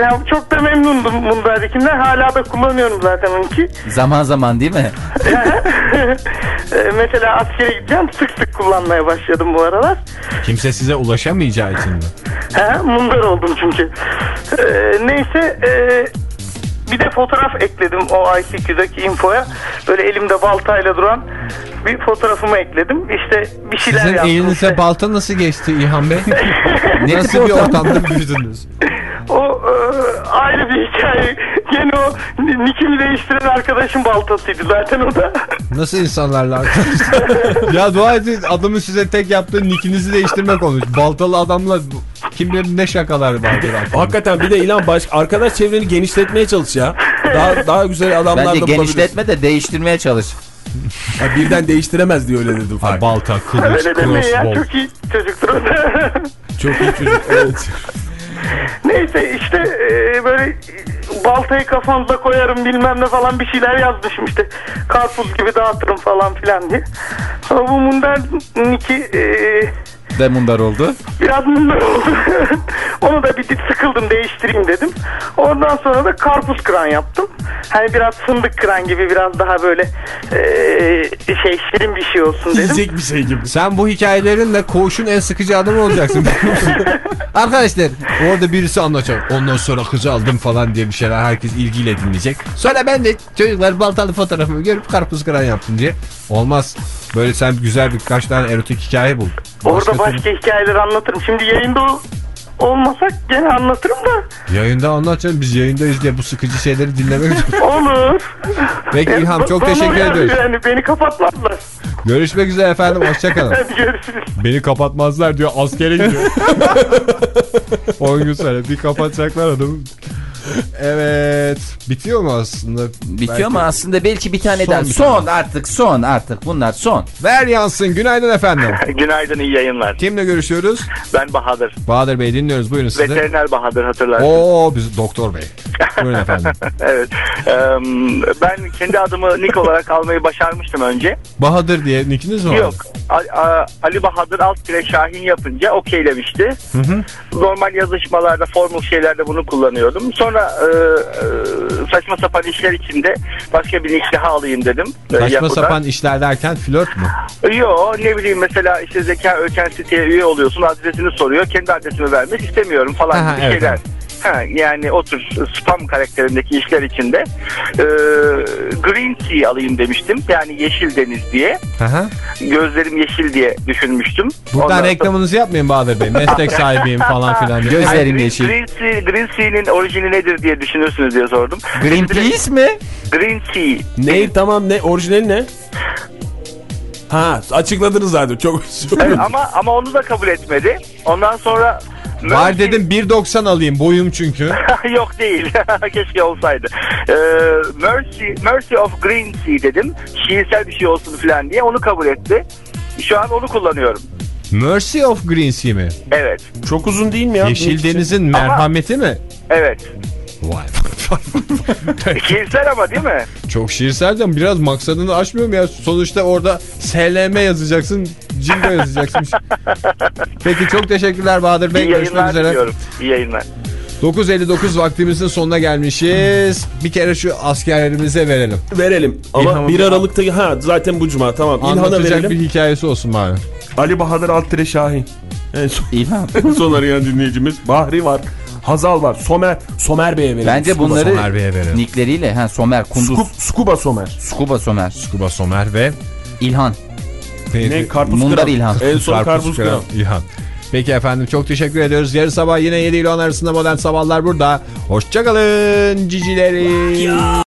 ya çok da memnundum Mundar'dakinden. Hala da kullanıyorum zaten onunki. Zaman zaman değil mi? Ee, mesela askere gideceğim sık sık kullanmaya başladım bu aralar. Kimse size ulaşamayacağı için mi? He, mundar oldum çünkü. Ee, neyse e, bir de fotoğraf ekledim o ICQ'daki infoya. Böyle elimde baltayla duran bir fotoğrafımı ekledim. İşte bir şeyler Sizin yaptım. elinize işte. balta nasıl geçti İlhan Bey? Nasıl bir ortam? ortamda büyüdünüz? O e, ayrı bir hikaye. Gene o nickimi değiştiren arkadaşım baltasıydı zaten o da. Nasıl insanlarla arkadaşlar? ya dua edin adamın size tek yaptığı nickinizi değiştirmek olmuş. Baltalı adamla kim bilir ne şakalar vardır. Hakikaten bir de ilan baş arkadaş çevreni genişletmeye çalış ya. Daha daha güzel adamlar Bence da genişletme de değiştirmeye çalış. Ha, birden değiştiremez diye öyle dedim. Ha, balta, kılıç, crossbow. çok iyi çocuktur. Çok iyi çocuk. Evet. Neyse işte e, böyle baltayı kafanıza koyarım bilmem ne falan bir şeyler yazmışım işte. Karpuz gibi dağıtırım falan filan diye. Sonra bu Mundar Nick'i e, Demundar oldu. biraz mundar oldu. Onu da bir sıkıldım değiştireyim dedim. Ondan sonra da karpuz kıran yaptım. Hani biraz fındık kıran gibi biraz daha böyle e, şey şirin bir şey olsun dedim. Yiyecek bir şey gibi. Sen bu hikayelerinle koğuşun en sıkıcı adamı olacaksın. Arkadaşlar orada birisi anlatacak. Ondan sonra kızı aldım falan diye bir şeyler herkes ilgiyle dinleyecek. Sonra ben de çocuklar baltalı fotoğrafımı görüp karpuz kıran yaptım diye. Olmaz. Böyle sen güzel birkaç tane erotik hikaye bul. Orada türlü- başka hikayeler anlatırım. Şimdi yayında ol- olmasak gene anlatırım da Yayında anlatacaksın. Biz yayındayız diye bu sıkıcı şeyleri dinlemek olur. Peki İlham çok teşekkür ediyoruz. Yani beni kapatmazlar. Görüşmek üzere efendim. Hoşçakalın. Görüşürüz. Beni kapatmazlar diyor askere gidiyor. 10 gün sonra bir kapatacaklar adamı. Evet. Bitiyor mu aslında? Bitiyor Belki- mu aslında belki bir tane Son daha. bir Son artık son artık bunlar son. Ver yansın. Günaydın efendim. Günaydın iyi yayınlar. Kimle görüşüyoruz? Ben Bahadır. Bahadır Bey dinliyoruz. Buyurun sizi. Veteriner Bahadır hatırlarsın. Oo biz doktor bey. Buyurun efendim. evet. Eee, ben kendi adımı nick olarak almayı başarmıştım önce. Bahadır diye nickiniz mi var? Yok. Ali Bahadır alt tire Şahin yapınca okeylemişti. Hı hı. Normal yazışmalarda, formal şeylerde bunu kullanıyordum. Sonra e, e, saçma sapan işler içinde başka bir daha alayım dedim. e, Saçma Yahoo'da. sapan işler derken flört mü? Yo ne bileyim mesela işte zeka ölçen siteye üye oluyorsun adresini soruyor. Kendi adresimi vermek istemiyorum falan Aha, gibi evet, şeyler. evet. Ha, yani o tür spam karakterindeki işler içinde e, Green Sea alayım demiştim. Yani yeşil deniz diye. Aha. Gözlerim yeşil diye düşünmüştüm. Buradan Ondan sonra- reklamınızı yapmayın Bahadır Bey. Meslek sahibiyim falan filan diye. Gözlerim Yani Green- yeşil. Green, Sea, Green Sea'nin orijini nedir diye düşünürsünüz diye sordum. Greenpeace mi? Green Sea. Ne tamam ne orijinali ne? Ha açıkladınız zaten çok Evet, ama ama onu da kabul etmedi. Ondan sonra Var dedim 1.90 alayım boyum çünkü. Yok değil. Keşke olsaydı. Ee, Mercy, Mercy of Green Sea dedim. Şiirsel bir şey olsun falan diye. Onu kabul etti. Şu an onu kullanıyorum. Mercy of Green Sea mi? Evet. çok uzun değil mi ya? Yeşil denizin merhameti mi? Evet. Vay. Şiirsel ama değil mi? Çok şiirsel de biraz maksadını aşmıyor mu ya? Sonuçta orada SLM yazacaksın, Cingo yazacaksın. Peki çok teşekkürler Bahadır Bey. İyi Görüşmek yayınlar üzere. diliyorum. İyi yayınlar. 9.59 vaktimizin sonuna gelmişiz. Bir kere şu askerlerimize verelim. Verelim. Ama İlhan'a 1 bir- Aralık'ta ha zaten bu cuma tamam. İlhan'a Anlatacak verelim. bir hikayesi olsun bari. Ali Bahadır Altıre Şahin. En son, İlhan. en son arayan dinleyicimiz. Bahri var. Hazal var. Somer. Somer Bey'e verelim. Bence Scuba bunları Somer Bey'e verelim. nickleriyle ha Somer, Kunduz, Scuba Somer. Scuba Somer, Kuba Somer ve İlhan. Ne? Karpuz Mundar kıran. İlhan. En son karpuz kıran. İlhan. Peki efendim çok teşekkür ediyoruz. Yarın sabah yine 7 ile 10 arasında modern sabahlar burada. Hoşçakalın cicileri.